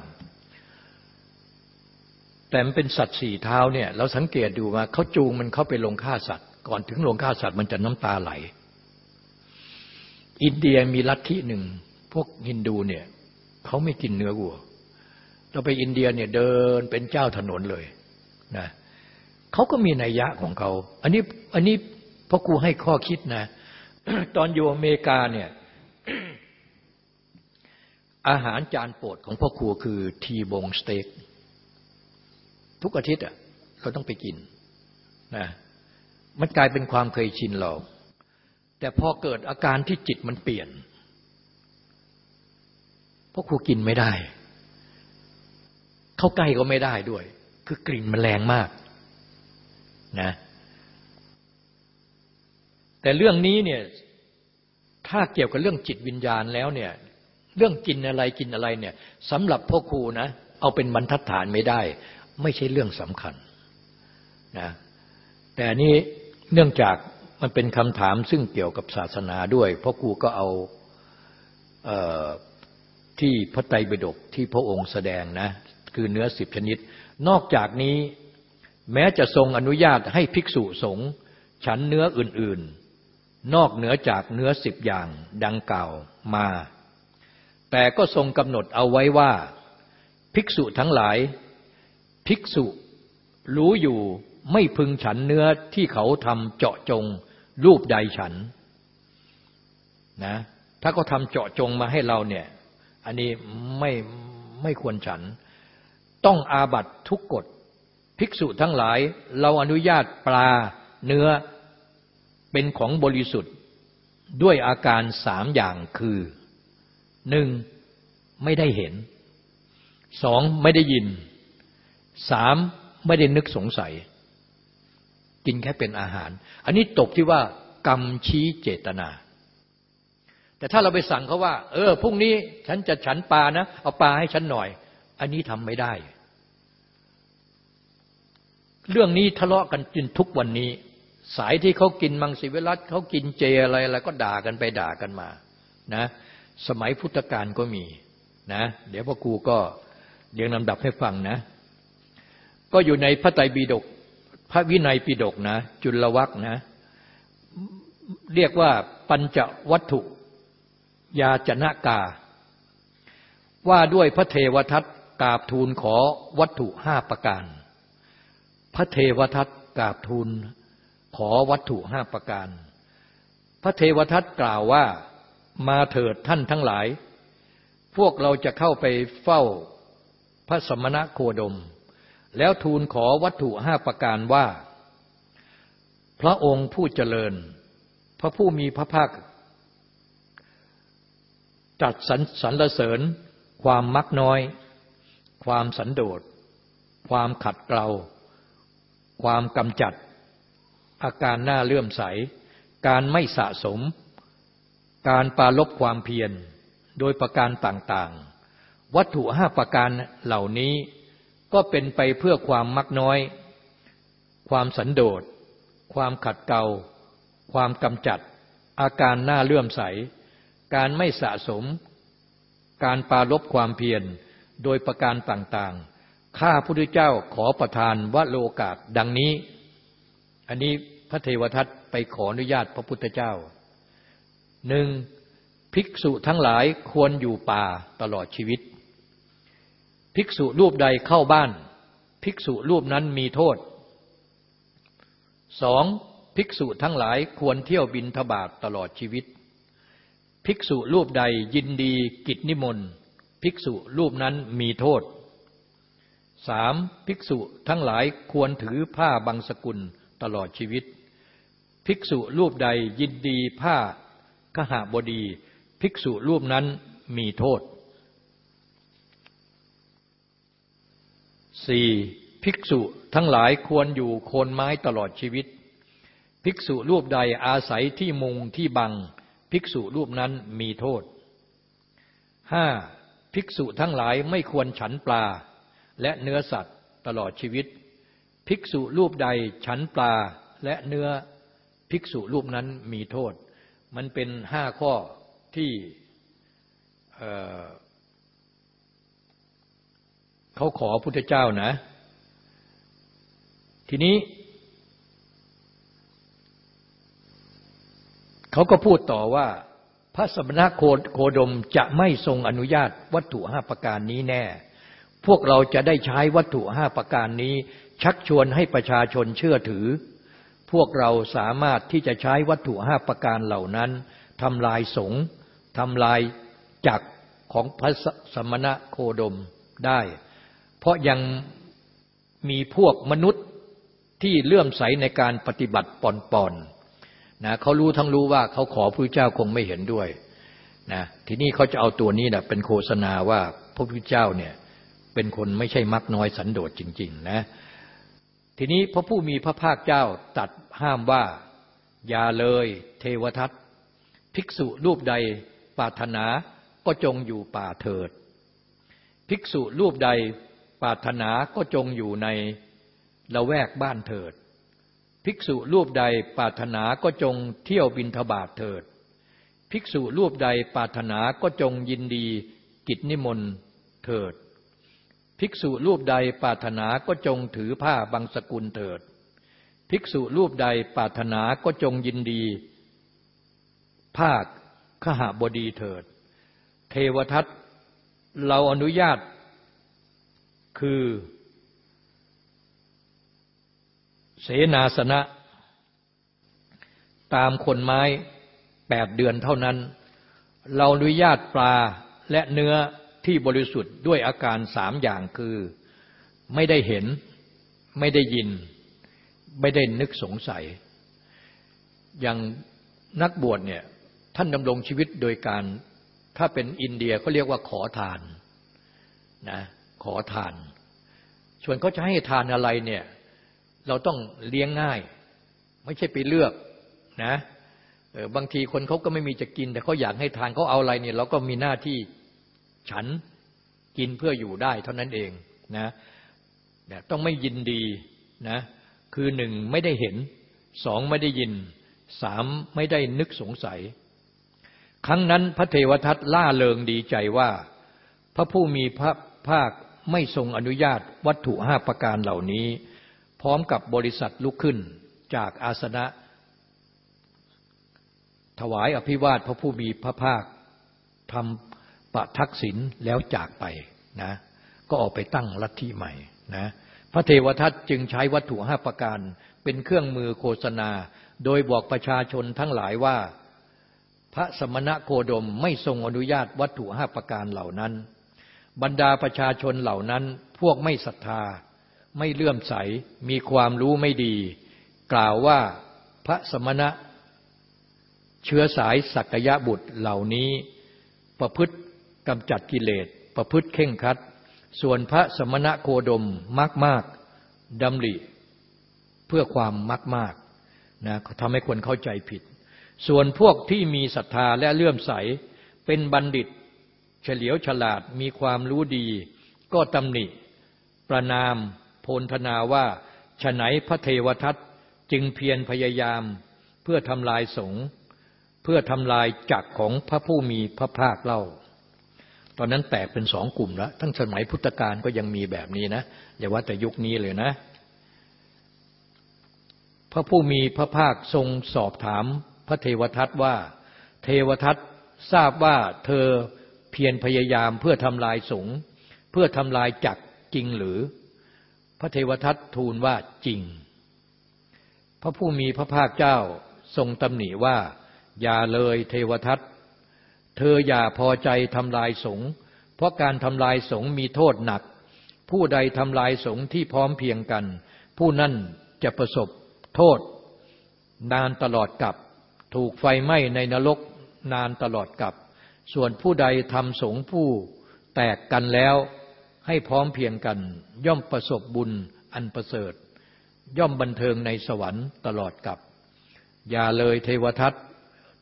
แต่มันเป็นสัตว์สี่เท้าเนี่ยเราสังเกตดูว่าเขาจูงมันเข้าไปลงฆ่าสัตว์ ก่อนถึงโรงฆ่าสัตว์มันจะน้ำตาไหล อินเดียมีลัทธิหนึ่ง พวกฮินดูเนี่ยเขาไม่กินเนื้อวัว เราไปอินเดียเนี่ยเดินเป็นเจ้าถนนเลยนะเขาก็มีนัยยะของเขา อันนี้อันนี้พ่อครูให้ข้อคิดนะ ตอนอยู่อเมริกาเนี่ยอาหารจานโปรดของพ่อครูคือทีบงสเต็ก ทุกอาทิตย์อะเราต้องไปกินนะมันกลายเป็นความเคยชินเรา แต่พอเกิดอาการที่จิตมันเปลี่ยนพราะครูกินไม่ได้ เข้าใกล้ก็ไม่ได้ด้วย คือกลิ่นมันแรงมากนะแต่เรื่องนี้เนี่ยถ้าเกี่ยวกับเรื่องจิตวิญญาณแล้วเนี่ยเรื่องกินอะไรกินอะไรเนี่ยสำหรับพ่อครูนะ เอาเป็นบรรทัดฐานไม่ได้ ไม่ใช่เรื่องสำคัญนะแต่นี้เนื่องจากมันเป็นคำถามซึ่งเกี่ยวกับศาสนาด้วย เพราะกูก็เอาเออที่พระไตรปิฎกที่พระองค์แสดงนะคือเนื้อสิบชนิด นอกจากนี้แม้จะทรงอนุญาตให้ภิกษุสงฆ์ฉันเนื้ออื่นๆ นอกเหนือจากเนื้อสิบอย่างดังกล่าวมา แต่ก็ทรงกำหนดเอาไว้ว่า ภิกษุทั้งหลาย ภิกษุรู้อยู่ไม่พึงฉันเนื้อที่เขาทำเจาะจง รูปใดฉันนะถ้าเขาทำเจาะจงมาให้เราเนี่ย อันนี้ไม่ไม่ควรฉัน ต้องอาบัตทุกกฎ ภิกษุทั้งหลายเราอนุญาตปลาเนื้อเป็นของบริสุทธิ์ด้วยอาการสามอย่างคือหนึ่งไม่ได้เห็นสองไม่ได้ยิน สามไม่ได้นึกสงสัย กินแค่เป็นอาหาร อันนี้ตกที่ว่ากรรมชี้เจตนา แต่ถ้าเราไปสั่งเขาว่า เออพรุ่งนี้ฉันจะฉันปลานะเอาปลาให้ฉันหน่อย อันนี้ทำไม่ได้ เรื่องนี้ทะเลาะกันจนทุกวันนี้ สายที่เขากินมังสวิรัตเขากินเจอะไรอะไรก็ด่ากันไปด่ากันมานะสมัยพุทธกาลก็มีนะ เดี๋ยวพ่อครูก็เรียงลำดับให้ฟังนะ ก็อยู่ในพระไตรปิฎกพระวินัยปิฎกนะ จุลวัคนะ เรียกว่าปัญจวัตถุ ยาจนะกา ว่าด้วยพระเทวทัตกราบทูลขอวัตถุห้าประการ พระเทวทัตกราบทูลขอวัตถุห้าประการ พระเทวทัตกล่าวว่ามาเถิดท่านทั้งหลาย พวกเราจะเข้าไปเฝ้าพระสมณะโคดม แล้วทูลขอวัตถุห้าประการว่า พระองค์ผู้เจริญ พระผู้มีพระภาคจัดสสรรเสริญ ความมักน้อย ความสันโดษ ความขัดเกลา ความกำจัด อาการหน้าเลื่อมใส การไม่สะสม การปาลบความเพียร โดยประการต่างๆ วัตถุห้าประการเหล่านี้ ก็เป็นไปเพื่อความมักน้อย ความสันโดษ ความขัดเกลาความกำจัด อาการหน้าเลื่อมใส การไม่สะสม การปาลบความเพียร โดยประการต่างๆ ข้าพุทธเจ้าขอประทานวโลกาศดังนี้ อันนี้พระเทวทัตไปขออนุญาตพระพุทธเจ้าหนึ่งภิกษุทั้งหลายควรอยู่ป่าตลอดชีวิต ภิกษุรูปใดเข้าบ้าน ภิกษุรูปนั้นมีโทษสองภิกษุทั้งหลายควรเที่ยวบินทบาทตลอดชีวิต ภิกษุรูปใดยินดีกิจนิมนต์ภิกษุรูปนั้นมีโทษสามภิกษุทั้งหลายควรถือผ้าบางสกุลตลอดชีวิต ภิกษุรูปใดยินดีผ้าขหาบดี ภิกษุรูปนั้นมีโทษ สี่ภิกษุทั้งหลายควรอยู่โคนไม้ตลอดชีวิต ภิกษุรูปใดอาศัยที่มุงที่บัง ภิกษุรูปนั้นมีโทษห้าภิกษุทั้งหลายไม่ควรฉันปลา และเนื้อสัตว์ตลอดชีวิต ภิกษุรูปใดฉันปลาและเนื้อภิกษุรูปนั้นมีโทษ มันเป็นห้าข้อที่ เขาขอพุทธเจ้านะ ทีนี้ เขาก็พูดต่อว่า พระสมณโคโคดมจะไม่ทรงอนุญาตวัตถุห้าประการนี้แน่ พวกเราจะได้ใช้วัตถุห้าประการนี้ ชักชวนให้ประชาชนเชื่อถือ พวกเราสามารถที่จะใช้วัตถุห้าประการเหล่านั้นทำลายสงทำลายจักของพระสมณะโคดมได้ เพราะยังมีพวกมนุษย์ที่เลื่อมใสในการปฏิบัติปอนๆนะเขารู้ทั้งรู้ว่าเขาขอพระเจ้าคงไม่เห็นด้วยนะทีนี้เขาจะเอาตัวนี้นะเป็นโฆษณาว่าพระพุทธเจ้าเนี่ยเป็นคนไม่ใช่มักน้อยสันโดษจริง ๆ นะ ทีนี้พระผู้มีพระภาคเจ้าตัดห้ามว่าอย่าเลยเทวทัตภิกษุรูปใดปรารถนาก็จงอยู่ป่าเถิด ภิกษุรูปใด ปรารถนาก็จงอยู่ในละแวกบ้านเถิด ภิกษุรูปใดปรารถนาก็จงเที่ยวบินทบาทเถิด ภิกษุรูปใดปรารถนาก็จงยินดีกิจนิมนต์เถิด ภิกษุรูปใดปรารถนาก็จงถือผ้าบางสกุลเถิด ภิกษุรูปใดปรารถนาก็จงยินดีผ้าขหบดีเถิด เทวทัตเราอนุญาต คือ เสนาสนะ ตามคนไม้แปดเดือนเท่านั้น เราอนุญาตปลาและเนื้อที่บริสุทธิ์ด้วยอาการสามอย่างคือ ไม่ได้เห็น ไม่ได้ยิน ไม่ได้นึกสงสัย อย่างนักบวชเนี่ยท่านดำรงชีวิตโดยการถ้าเป็นอินเดียเขาเรียกว่าขอทานนะ ขอทาน ส่วนเขาจะให้ทานอะไรเนี่ยเราต้องเลี้ยงง่าย ไม่ใช่ไปเลือกนะบางทีคนเขาก็ไม่มีจะกิน แต่เขาอยากให้ทานเขาเอาอะไรเนี่ยเราก็มีหน้าที่ฉันกินเพื่ออยู่ได้ เท่านั้นเองนะต้องไม่ยินดีนะคือหนึ่งไม่ได้เห็นสองไม่ได้ยินสามไม่ได้นึกสงสัย ครั้งนั้นพระเทวทัตล่าเริงดีใจว่า พระผู้มีพระภาค ไม่ทรงอนุญาตวัตถุห้าประการเหล่านี้ พร้อมกับบริษัทลุกขึ้นจากอาสนะ ถวายอภิวาทพระผู้มีพระภาคทำปะทักษิณแล้วจากไปนะก็ออกไปตั้งลัทธิใหม่นะพระเทวทัตจึงใช้วัตถุห้าประการ เป็นเครื่องมือโฆษณา โดยบอกประชาชนทั้งหลายว่า พระสมณะโคดมไม่ทรงอนุญาตวัตถุห้าประการเหล่านั้น บรรดาประชาชนเหล่านั้นพวกไม่ศรัทธา ไม่เลื่อมใสมีความรู้ไม่ดี กล่าวว่าพระสมณะ เชื้อสายสักยะบุตรเหล่านี้ ประพฤติกำจัดกิเลส ประพฤติเข่งคัด ส่วนพระสมณะโคดมมากมากดำริเพื่อความมากมากนะทำให้คนเข้าใจผิด ส่วนพวกที่มีศรัทธาและเลื่อมใสเป็นบัณฑิต เฉลียวฉลาดมีความรู้ดี ก็ตำหนิ ประนาม โพลธนาว่าฉไหนพระเทวทัตจึงเพียรพยายาม เพื่อทำลายสงฆ์เพื่อทำลายจักของพระผู้มีพระภาคเล่า ตอนนั้นแตกเป็นสองกลุ่มแล้ว ทั้งสมัยพุทธกาลก็ยังมีแบบนี้นะอย่าว่าแต่ยุคนี้เลยนะ พระผู้มีพระภาคทรงสอบถามพระเทวทัตว่า เทวทัตทราบว่าเธอ เพียรพยายามเพื่อทำลายสงเพื่อทำลายจักจริงหรือ พระเทวทัตทูลว่าจริง พระผู้มีพระภาคเจ้าทรงตำหนิว่า อย่าเลยเทวทัตเธออย่าพอใจทำลายสงเพราะการทำลายสงมีโทษหนัก ผู้ใดทำลายสงที่พร้อมเพียงกัน ผู้นั้นจะประสบโทษ นานตลอดกับ ถูกไฟไหม้ในนรกนานตลอดกับ ส่วนผู้ใดทำสงผู้แตกกันแล้วให้พร้อมเพียงกัน ย่อมประสบบุญอันประเสริฐ ย่อมบันเทิงในสวรรค์ตลอดกับ อย่าเลยเทวทัต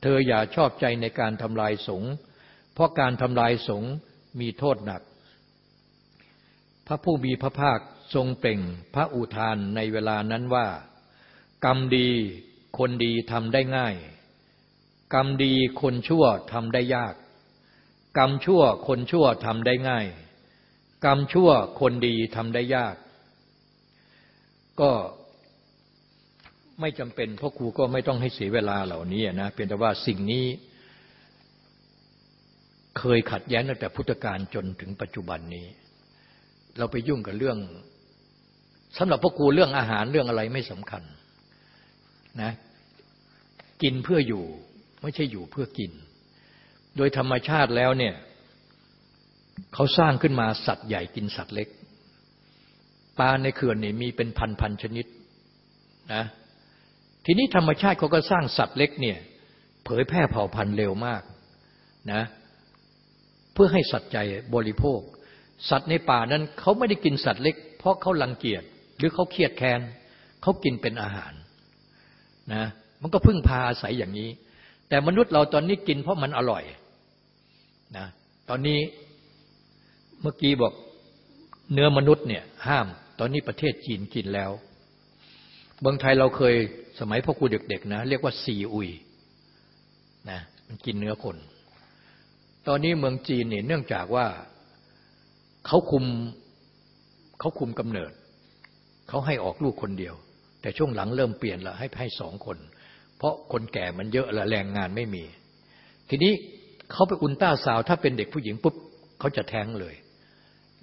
เธออย่าชอบใจในการทำลายสงเพราะการทำลายสงมีโทษหนัก พระผู้มีพระภาคทรงเปล่งพระอุทานในเวลานั้นว่า กรรมดีคนดีทำได้ง่าย กรรมดีคนชั่วทำได้ยาก กรรมชั่วคนชั่วทำได้ง่าย กรรมชั่วคนดีทำได้ยาก ก็ไม่จำเป็นเพราะครูก็ไม่ต้องให้เสียเวลาเหล่านี้นะเพียงแต่ว่าสิ่งนี้ เคยขัดแย้งตั้งแต่พุทธกาลจนถึงปัจจุบันนี้ เราไปยุ่งกับเรื่องสำหรับพวกครูเรื่องอาหารเรื่องอะไรไม่สำคัญนะกินเพื่ออยู่ไม่ใช่อยู่เพื่อกิน โดยธรรมชาติแล้วเนี่ยเขาสร้างขึ้นมาสัตว์ใหญ่กินสัตว์เล็ก ปลาในเขื่อนนี่มีเป็นพันพันชนิดนะทีนี้ธรรมชาติเขาก็สร้างสัตว์เล็กเนี่ยเผยแพร่เผ่าพันธุ์เร็วมากนะเพื่อให้สัตว์ใจบริโภค สัตว์ในป่านั้นเขาไม่ได้กินสัตว์เล็ก เพราะเขาลังเกียจหรือเขาเครียดแค้นเขากินเป็นอาหารนะมันก็พึ่งพาอาศัยอย่างนี้ แต่มนุษย์เราตอนนี้กินเพราะมันอร่อย นะตอนนี้เมื่อกี้บอกเนื้อมนุษย์เนี่ยห้าม ตอนนี้ประเทศจีนกินแล้วเมืองไทยเราเคยสมัยพ่อครูเด็กๆนะเรียกว่าซีอุยนะมันกินเนื้อคน ตอนนี้เมืองจีนเนี่ยเนื่องจากว่าเขาคุมเขาคุมกำเนิด เขาให้ออกลูกคนเดียว แต่ช่วงหลังเริ่มเปลี่ยนละให้ให้สองคน เพราะคนแก่มันเยอะละแรงงานไม่มี ทีนี้ เขาไปอุลต้าสาว ถ้าเป็นเด็กผู้หญิงปุ๊บเขาจะแท้งเลย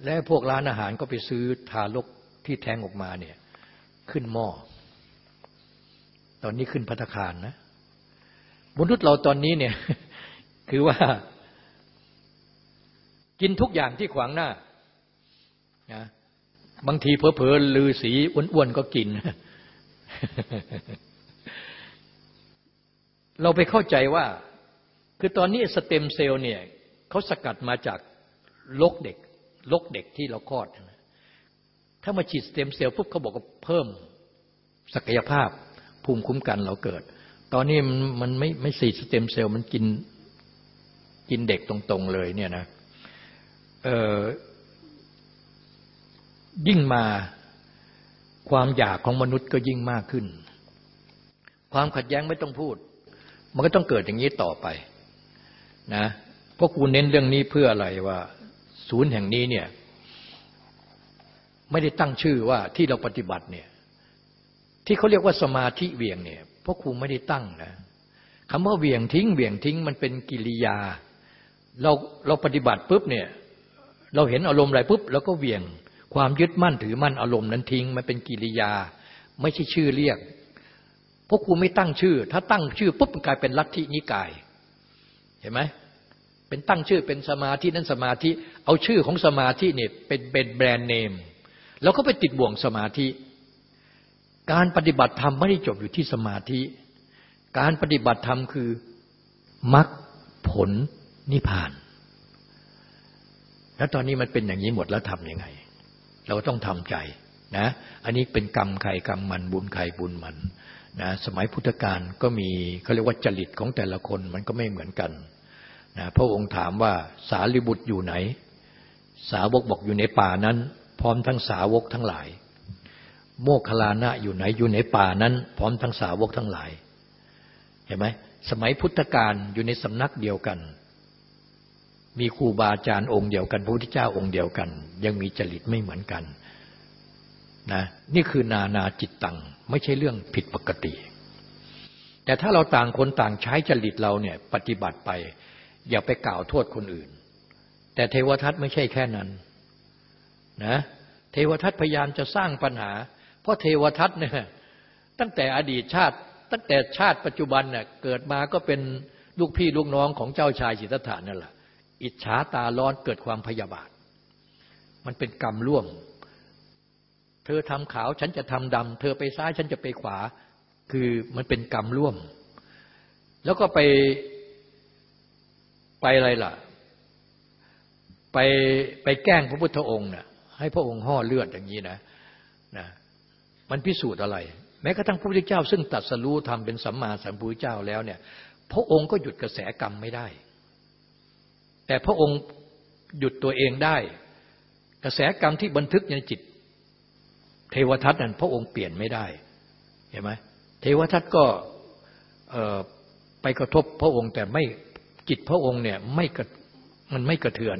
และพวกร้านอาหารก็ไปซื้อทารกที่แท้งออกมาเนี่ย ขึ้นหม้อตอนนี้ขึ้นพัตคารนะมนุษย์เราตอนนี้เนี่ย คือว่า กินทุกอย่างที่ขวางหน้านะบางทีเพอเพอลือสีอ้วนๆก็กิน เราไปเข้าใจว่า คือตอนนี้ stem cell เนี่ยเขาสกัดมาจากรกเด็ก รกเด็กที่เราคลอดนะถ้ามาฉีด stem cell ปุ๊บเขาบอกว่าเพิ่มศักยภาพภูมิคุ้มกันเราเกิด ตอนนี้มันไม่ไม่ฉีด stem cell มันกินกินเด็กตรงๆเลยเนี่ยนะยิ่งมาความอยากของมนุษย์ก็ยิ่งมากขึ้น ความขัดแย้งไม่ต้องพูด มันก็ต้องเกิดอย่างนี้ต่อไป นะเพราะครูเน้นเรื่องนี้เพื่ออะไรว่า ศูนย์แห่งนี้เนี่ย ไม่ได้ตั้งชื่อว่าที่เราปฏิบัติเนี่ย ที่เขาเรียกว่าสมาธิเวียงเนี่ยพราะครูไม่ได้ตั้งนะคำว่าเวียงทิ้งเวียงทิ้งมันเป็นกิริยา เราเราปฏิบัติปุ๊บเนี่ย เราเห็นอารมณ์อะไรปุ๊บแล้วก็เวียงความยึดมั่นถือมั่นอารมณ์นั้นทิ้งมันเป็นกิริยา ไม่ใช่ชื่อเรียกพราะครูไม่ตั้งชื่อ ถ้าตั้งชื่อปุ๊บมันกลายเป็นลัทธินิกาย เห็นไหมเป็นตั้งชื่อเป็นสมาธินั้นสมาธิ เอาชื่อของสมาธิเนี่ยเป็นเป็นแบรนด์เนม แล้วก็ไปติดบ่วงสมาธิ การปฏิบัติธรรมไม่ได้จบอยู่ที่สมาธิ การปฏิบัติธรรมคือมรรคผลนิพพาน แล้วตอนนี้มันเป็นอย่างนี้หมดแล้วทำยังไง เราต้องทำใจนะ อันนี้เป็นกรรมใครกรรมมันบุญใครบุญมัน นะสมัยพุทธกาลก็มีเขาเรียกว่าจริตของแต่ละคนมันก็ไม่เหมือนกันนะพระองค์ถามว่าสารีบุตรอยู่ไหน สาวกบอกอยู่ในป่านั้น พร้อมทั้งสาวกทั้งหลาย โมคคลานะอยู่ไหนอยู่ในป่านั้น พร้อมทั้งสาวกทั้งหลาย เห็นไหมสมัยพุทธกาลอยู่ในสำนักเดียวกัน มีครูบาอาจารย์องค์เดียวกันพระพุทธเจ้าองค์เดียวกัน ยังมีจริตไม่เหมือนกัน นะนี่คือนานาจิตตัง ไม่ใช่เรื่องผิดปกติ แต่ถ้าเราต่างคนต่างใช้จริตเราเนี่ยปฏิบัติไป อย่าไปกล่าวโทษคนอื่น แต่เทวทัตไม่ใช่แค่นั้นนะเทวทัตพยายามจะสร้างปัญหา เพราะเทวทัตเนี่ยตั้งแต่อดีตชาติ ตั้งแต่ชาติปัจจุบันเนี่ยเกิดมาก็เป็นลูกพี่ลูกน้องของเจ้าชายสิทธัตถานั่นแหละอิจฉาตาร้อนเกิดความพยาบาท มันเป็นกรรมร่วม ธอทำขาวฉันจะทำดำ เธอไปซ้ายฉันจะไปขวา คือมันเป็นกรรมร่วม แล้วก็ไปไปอะไรล่ะ ไปไปแกล้งพระพุทธองค์เนี่ยให้พระองค์ห่อเลือดอย่างนี้นะนะ มันพิสูจน์อะไร แม้กระทั่งพระพุทธเจ้า ซึ่งตัดสรู้ทำเป็นสัมมาสัมพุทธเจ้าแล้วเนี่ย พระองค์ก็หยุดกระแสกรรมไม่ได้ แต่พระองค์หยุดตัวเองได้ กระแสกรรมที่บันทึกในจิต เทวทัตนั้นพระองค์เปลี่ยนไม่ได้เห็นไหมเทวทัตก็ไปกระทบพระองค์แต่ไม่จิตพระองค์เนี่ยไม่มันไม่กระเทือน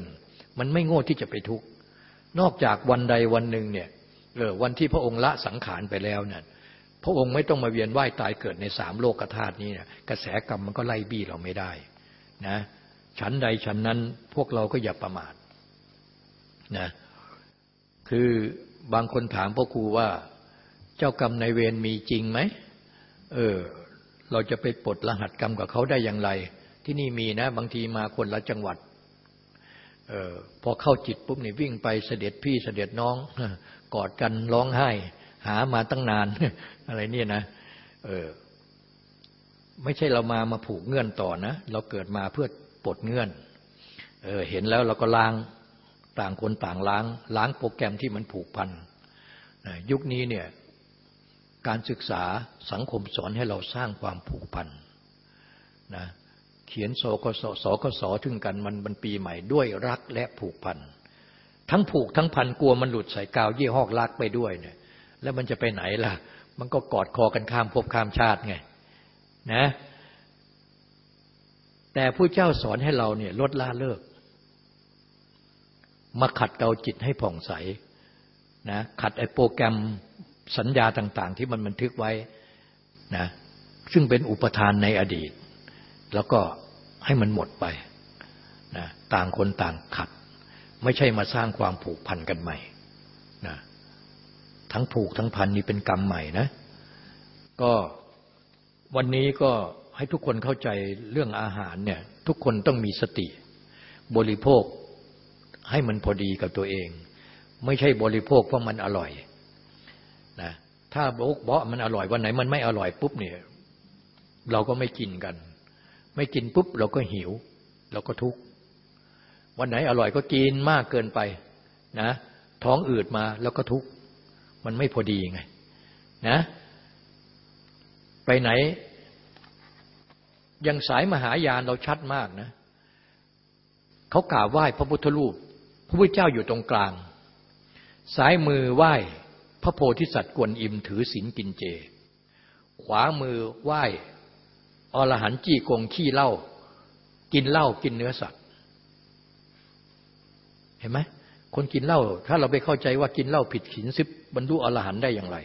มันไม่โง่ที่จะไปทุกข์นอกจากวันใดวันหนึ่งเนี่ยเออวันที่พระองค์ละสังขารไปแล้วเนี่ยพระองค์ไม่ต้องมาเวียนว่ายตายเกิดในสามโลกธาตุนี้เนี่ยกระแสกรรมมันก็ไล่บี้เราไม่ได้นะชั้นใดชั้นนั้นพวกเราก็อย่าประมาทนะคือ บางคนถามพ่อครูว่า เจ้ากรรมในเวรมีจริงไหมเออ เราจะไปปลดรหัสกรรมกับเขาได้อย่างไร ที่นี่มีนะ บางทีมาคนละจังหวัดเออพอเข้าจิตปุ๊บนี่วิ่งไปเสด็จพี่เสด็จน้อง กอดกันร้องไห้ หามาตั้งนาน อะไรเนี่ยนะเออไม่ใช่เรามามาผูกเงื่อนต่อนะ เราเกิดมาเพื่อปลดเงื่อนเออเห็นแล้วเราก็ล้าง ต่างคนต่างล้าง ล้างโปรแกรมที่มันผูกพันยุคนี้เนี่ยการศึกษาสังคมสอนให้เราสร้างความผูกพันนะเขียนสกสสกสถึงกันมันมันปีใหม่ด้วยรักและผูกพันทั้งผูกทั้งพันกลัวมันหลุดใส่กาวยี่ห้อรักไปด้วยเนี่ยแล้วมันจะไปไหนล่ะ มันก็กอดคอกันข้ามภพข้ามชาติไงนะแต่ผู้เจ้าสอนให้เราเนี่ยลดละเลิก มาขัดเกลาจิตให้ผ่องใสนะขัดไอ้โปรแกรมสัญญาต่าง ๆ ที่มันบันทึกไว้นะซึ่งเป็นอุปทานในอดีต แล้วก็ให้มันหมดไปนะต่างคนต่างขัด ไม่ใช่มาสร้างความผูกพันกันใหม่นะทั้งผูกทั้งพันนี่เป็นกรรมใหม่นะ ก็วันนี้ก็ให้ทุกคนเข้าใจเรื่องอาหารเนี่ยทุกคนต้องมีสติ บริโภค ให้มันพอดีกับตัวเอง ไม่ใช่บริโภคเพราะมันอร่อยนะถ้าบอกเพราะมันอร่อยวันไหน มันไม่อร่อยปุ๊บเนี่ยเราก็ไม่กินกัน ไม่กินปุ๊บเราก็หิว เราก็ทุกข์วันไหนอร่อยก็กินมากเกินไปนะ ท้องอืดมาแล้วก็ทุกข์มันไม่พอดีไงนะ ไปไหน ยังสายมหายานเราชัดมากนะเขากราบไหว้พระพุทธรูป พระพุทธเจ้าอยู่ตรงกลางซ้ายมือไหว้พระโพธิสัตว์กวนอิมถือศีลกินเจ ขวามือไหว้อรหันจี้กงขี้เหล้ากินเหล้ากินเนื้อสัตว์ เห็นไหมคนกินเหล้าถ้าเราไปเข้าใจว่ากินเหล้าผิดขีนซิบบรรลุอรหันได้อย่างไร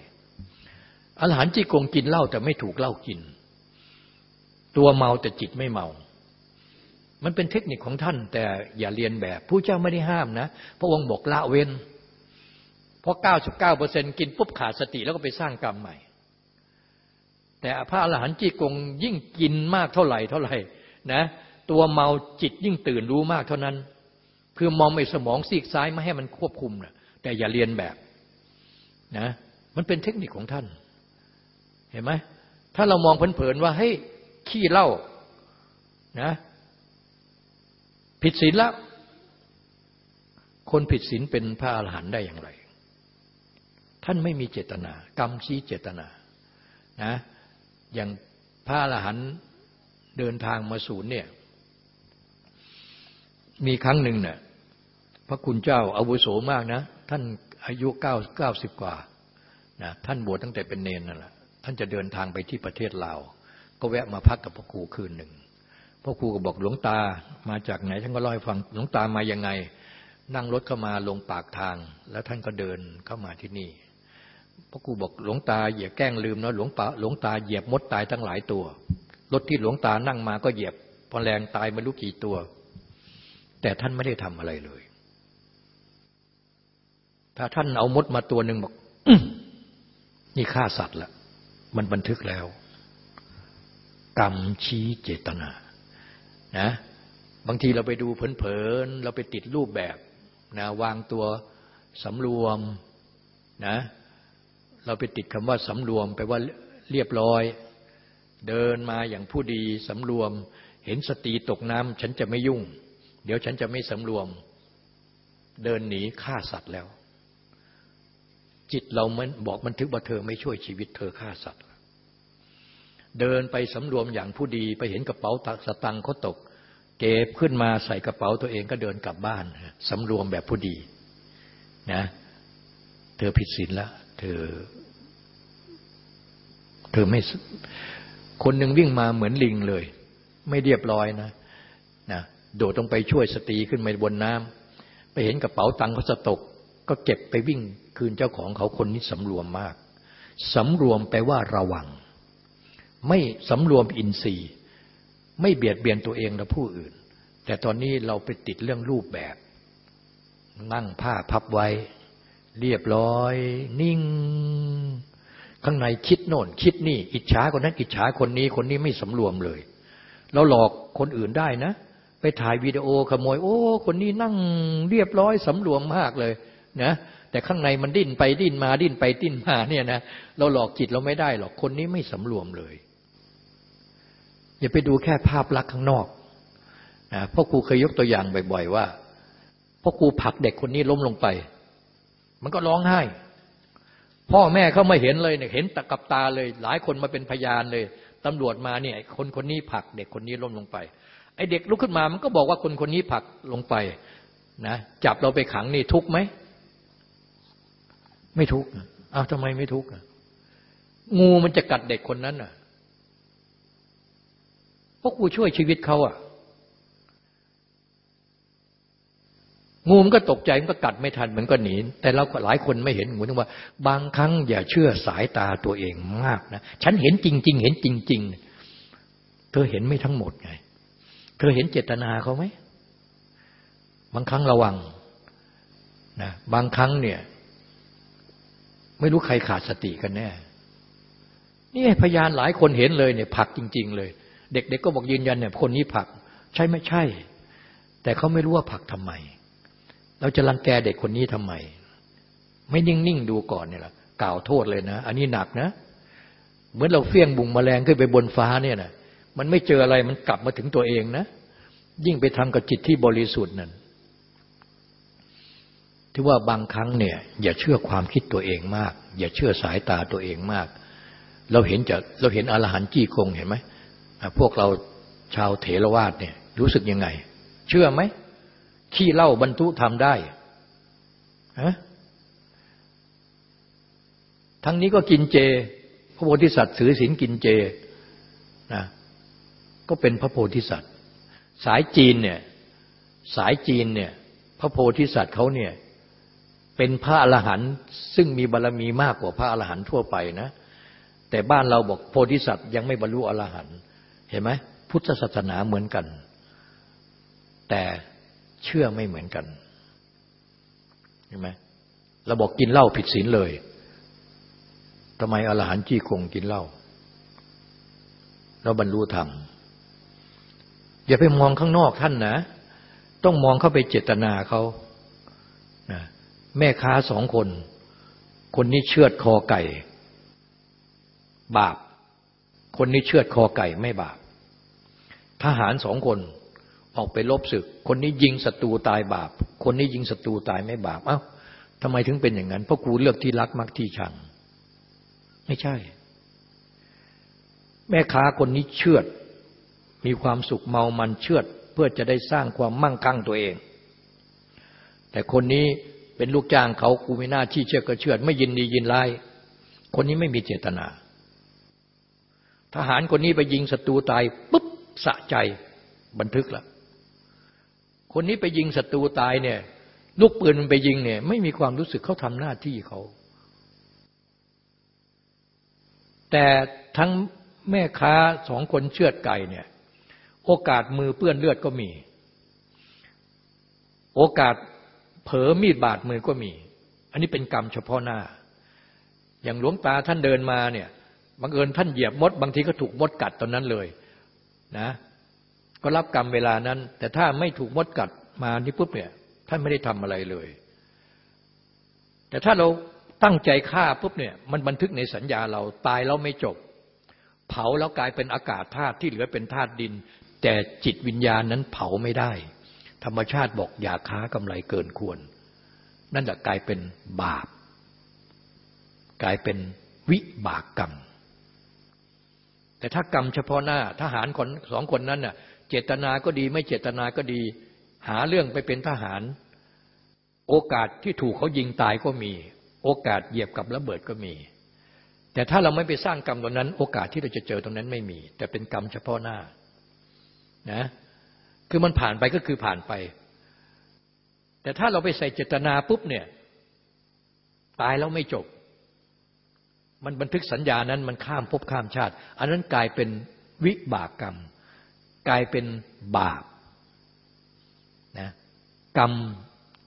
อรหันต์จี้กงกินเหล้าแต่ไม่ถูกเหล้ากิน ตัวเมาแต่จิตไม่เมา มันเป็นเทคนิคของท่าน แต่อย่าเรียนแบบผู้เจ้าไม่ได้ห้ามนะ พระองค์บอกละเว้น เพราะ 99เปอร์เซ็นกินปุ๊บขาดสติแล้วก็ไปสร้างกรรมใหม่ แต่พระอรหันต์จีกงยิ่งกินมากเท่าไหร่เท่าไหร่นะตัวเมาจิตยิ่งตื่นรู้มากเท่านั้นคือมองไปสมองซีกซ้ายไม่ให้มันควบคุมนะแต่อย่าเรียนแบบนะมันเป็นเทคนิคของท่าน เห็นไหมถ้าเรามองเผินๆว่าให้ขี้เล่านะ ผิดศีลแล้ว คนผิดศีลเป็นพระอรหันต์ได้อย่างไร ท่านไม่มีเจตนา กรรมชี้เจตนานะอย่างพระอรหันต์เดินทางมาศูนย์เนี่ยมีครั้งหนึ่งเนี่ยพระคุณเจ้าอาวุโสมากนะ ท่านอายุเก้าเก้าสิบกว่านะท่านบวชตั้งแต่เป็นเนนนั่นแหละท่านจะเดินทางไปที่ประเทศลาว ก็แวะมาพักกับพระครูคืนหนึ่ง พ่อครูก็บอกหลวงตามาจากไหน ท่านก็เล่าให้ฟังหลวงตามายังไง นั่งรถเข้ามาลงปากทาง แล้วท่านก็เดินเข้ามาที่นี่พ่อครูบอกหลวงตาอย่าแกล้งลืมนะหลวงปาหลวงตาเหยียบมดตายทั้งหลายตัว รถที่หลวงตานั่งมาก็เหยียบพอแรงตายไม่รู้กี่ตัว แต่ท่านไม่ได้ทำอะไรเลย ถ้าท่านเอามดมาตัวหนึ่งบอกนี่ฆ่าสัตว์ละมันบันทึกแล้ว กรรมชี้เจตนา นะบางทีเราไปดูเพลินๆเราไปติดรูปแบบนะวางตัวสำรวมนะเราไปติดคำว่าสำรวมแปลว่าเรียบร้อย เดินมาอย่างผู้ดีสำรวม เห็นสตีตกน้ำฉันจะไม่ยุ่ง เดี๋ยวฉันจะไม่สำรวม เดินหนีฆ่าสัตว์แล้ว จิตเรามันบอกบันทึกว่าเธอไม่ช่วยชีวิตเธอฆ่าสัตว์ เดินไปสำรวมอย่างผู้ดีไปเห็นกระเป๋าตักสตังเขาตก เก็บขึ้นมาใส่กระเป๋าตัวเองก็เดินกลับบ้านสำรวมแบบผู้ดีนะ เธอผิดศีลแล้วเธอ เธอไม่ คนหนึ่งวิ่งมาเหมือนลิงเลย ไม่เรียบร้อยนะนะโดดลงไปช่วยสตรีขึ้นมาบนน้ำไปเห็นกระเป๋าตังค์เขาจะตก ก็เก็บไปวิ่งคืนเจ้าของเขาคนนี้สำรวมมากสำรวมแปลว่าระวัง ไม่สำรวมอินทรีย์ ไม่เบียดเบียนตัวเองและผู้อื่น แต่ตอนนี้เราไปติดเรื่องรูปแบบ นั่งผ้าพับไว้ เรียบร้อย นิ่ง ข้างในคิดโน่น คิดนี่ อิจฉาคนนั้น อิจฉาคนนี้คนนี้ไม่สำรวมเลย เราหลอกคนอื่นได้นะ ไปถ่ายวิดีโอขโมย โอ้ คนนี้นั่งเรียบร้อยสำรวมมากเลยนะแต่ข้างในมันดิ้นไปดิ้นมาดิ้นไปดิ้นมาเนี่ยนะเราหลอกจิตเราไม่ได้หรอกคนนี้ไม่สำรวมเลย อย่าไปดูแค่ภาพลักษณ์ข้างนอกนะพ่อครูเคยยกตัวอย่างบ่อยๆว่าพ่อครูผลักเด็กคนนี้ล้มลงไป มันก็ร้องไห้ พ่อแม่เขาไม่เห็นเลยเนี่ยเห็นตะกับตาเลย หลายคนมาเป็นพยานเลยตำรวจมาเนี่ยคนคนนี้ผลักเด็กคนนี้ล้มลงไปไอเด็กลุกขึ้นมามันก็บอกว่าคนคนนี้ผลักลงไปนะจับเราไปขังนี่ทุกไหมไม่ทุกอ้าวทำไมไม่ทุกงูมันจะกัดเด็กคนนั้นอะ พราะกูช่วยชีวิตเขาอะงูมันก็ตกใจมันก็กัดไม่ทันมันก็หนี แต่เราหลายคนไม่เห็นงูนึกว่า บางครั้งอย่าเชื่อสายตาตัวเองมากนะ ฉันเห็นจริง ๆ เห็นจริง ๆ เธอเห็นไม่ทั้งหมดไง เธอเห็นเจตนาเขาไหม บางครั้งระวังนะบางครั้งเนี่ย ไม่รู้ใครขาดสติกันแน่ นี่พยานหลายคนเห็นเลยเนี่ยผักจริง ๆ เลย เด็กๆก็บอกยืนยันเนี่ยคนนี้ผักใช่ไม่ใช่ แต่เขาไม่รู้ว่าผักทำไม เราจะรังแกเด็กคนนี้ทำไม ไม่นิ่งๆดูก่อนเนี่ยละกล่าวโทษเลยนะ อันนี้หนักนะ เหมือนเราเฟี้ยงบุงแมลงขึ้นไปบนฟ้าเนี่ยนะมันไม่เจออะไรมันกลับมาถึงตัวเองนะ ยิ่งไปทำกับจิตที่บริสุทธิ์นั่นที่ว่าบางครั้งเนี่ยอย่าเชื่อความคิดตัวเองมาก อย่าเชื่อสายตาตัวเองมาก เราเห็นจะเราเห็นอรหันต์จี้กงเห็นไหม พวกเราชาวเถรวาทเนี่ยรู้สึกยังไง เชื่อไหม ขี้เล่าบรรทุทำได้ฮะทั้งนี้ก็กินเจ พระโพธิสัตว์ถือศีลกินเจนะก็เป็นพระโพธิสัตว์ สายจีนเนี่ยสายจีนเนี่ยพระโพธิสัตว์เขาเนี่ยเป็นพระอรหันต์ซึ่งมีบารรมีมากกว่าพระอรหันต์ทั่วไปนะ แต่บ้านเราบอกโพธิสัตว์ยังไม่บรรลุอรหันต์ เห็นไหมพุทธศาสนาเหมือนกัน แต่เชื่อไม่เหมือนกันเห็นไหมเราบอกกินเหล้าผิดศีลเลยทำไมอรหันต์จี้คงกินเหล้าแล้วบรรลุธรรมอย่าไปมองข้างนอกท่านนะ ต้องมองเข้าไปเจตนาเขานะแม่ค้าสองคน คนนี้เชือดคอไก่ บาป คนนี้เชือดคอไก่ไม่บาป ทหารสองคนออกไปลบศึก คนนี้ยิงศัตรูตายบาป คนนี้ยิงศัตรูตายไม่บาป เอ้าทำไมถึงเป็นอย่างนั้น เพราะกูเลือกที่รักมักที่ชัง ไม่ใช่ แม่ค้าคนนี้เชือด มีความสุขเมามันเชือด เพื่อจะได้สร้างความมั่งคั่งตัวเอง แต่คนนี้เป็นลูกจ้างเขากูไม่น่าที่เชื่อก็เชื่อไม่ยินดียินร้ายคนนี้ไม่มีเจตนา ทหารคนนี้ไปยิงศัตรูตายปุ๊บสะใจบันทึกละคนนี้ไปยิงศัตรูตายเนี่ยลูกปืนมันไปยิงเนี่ย ไม่มีความรู้สึกเขาทำหน้าที่เขา แต่ทั้งแม่ค้าสองคนเชือดไก่เนี่ย โอกาสมือเปื้อนเลือดก็มี โอกาสเผลอมีดบาดมือก็มี อันนี้เป็นกรรมเฉพาะหน้า อย่างหลวงตาท่านเดินมาเนี่ย บังเอิญท่านเหยียบมด บางทีก็ถูกมดกัดตอนนั้นเลยนะก็รับกรรมเวลานั้น แต่ถ้าไม่ถูกมดกัดมานี่ปุ๊บเนี่ยท่านไม่ได้ทำอะไรเลย แต่ถ้าเราตั้งใจฆ่าปุ๊บเนี่ยมันบันทึกในสัญญาเราตายแล้วไม่จบ เผาแล้วกลายเป็นอากาศธาตุที่เหลือเป็นธาตุดิน แต่จิตวิญญาณนั้นเผาไม่ได้ ธรรมชาติบอกอย่าค้ากำไรเกินควร นั่นแหละกลายเป็นบาป กลายเป็นวิบากกรรม แต่ถ้ากรรมเฉพาะหน้าทหารคนสองคนนั้นน่ะ เจตนาก็ดีไม่เจตนาก็ดี หาเรื่องไปเป็นทหาร โอกาสที่ถูกเขายิงตายก็มี โอกาสเหยียบกับระเบิดก็มี แต่ถ้าเราไม่ไปสร้างกรรมตรงนั้น โอกาสที่เราจะเจอตรงนั้นไม่มี แต่เป็นกรรมเฉพาะหน้านะคือมันผ่านไปก็คือผ่านไป แต่ถ้าเราไปใส่เจตนาปุ๊บเนี่ย ตายแล้วไม่จบ มันบันทึกสัญญานั้นมันข้ามภพข้ามชาติ อันนั้นกลายเป็นวิบากกรรม กลายเป็นบาปนะกรรม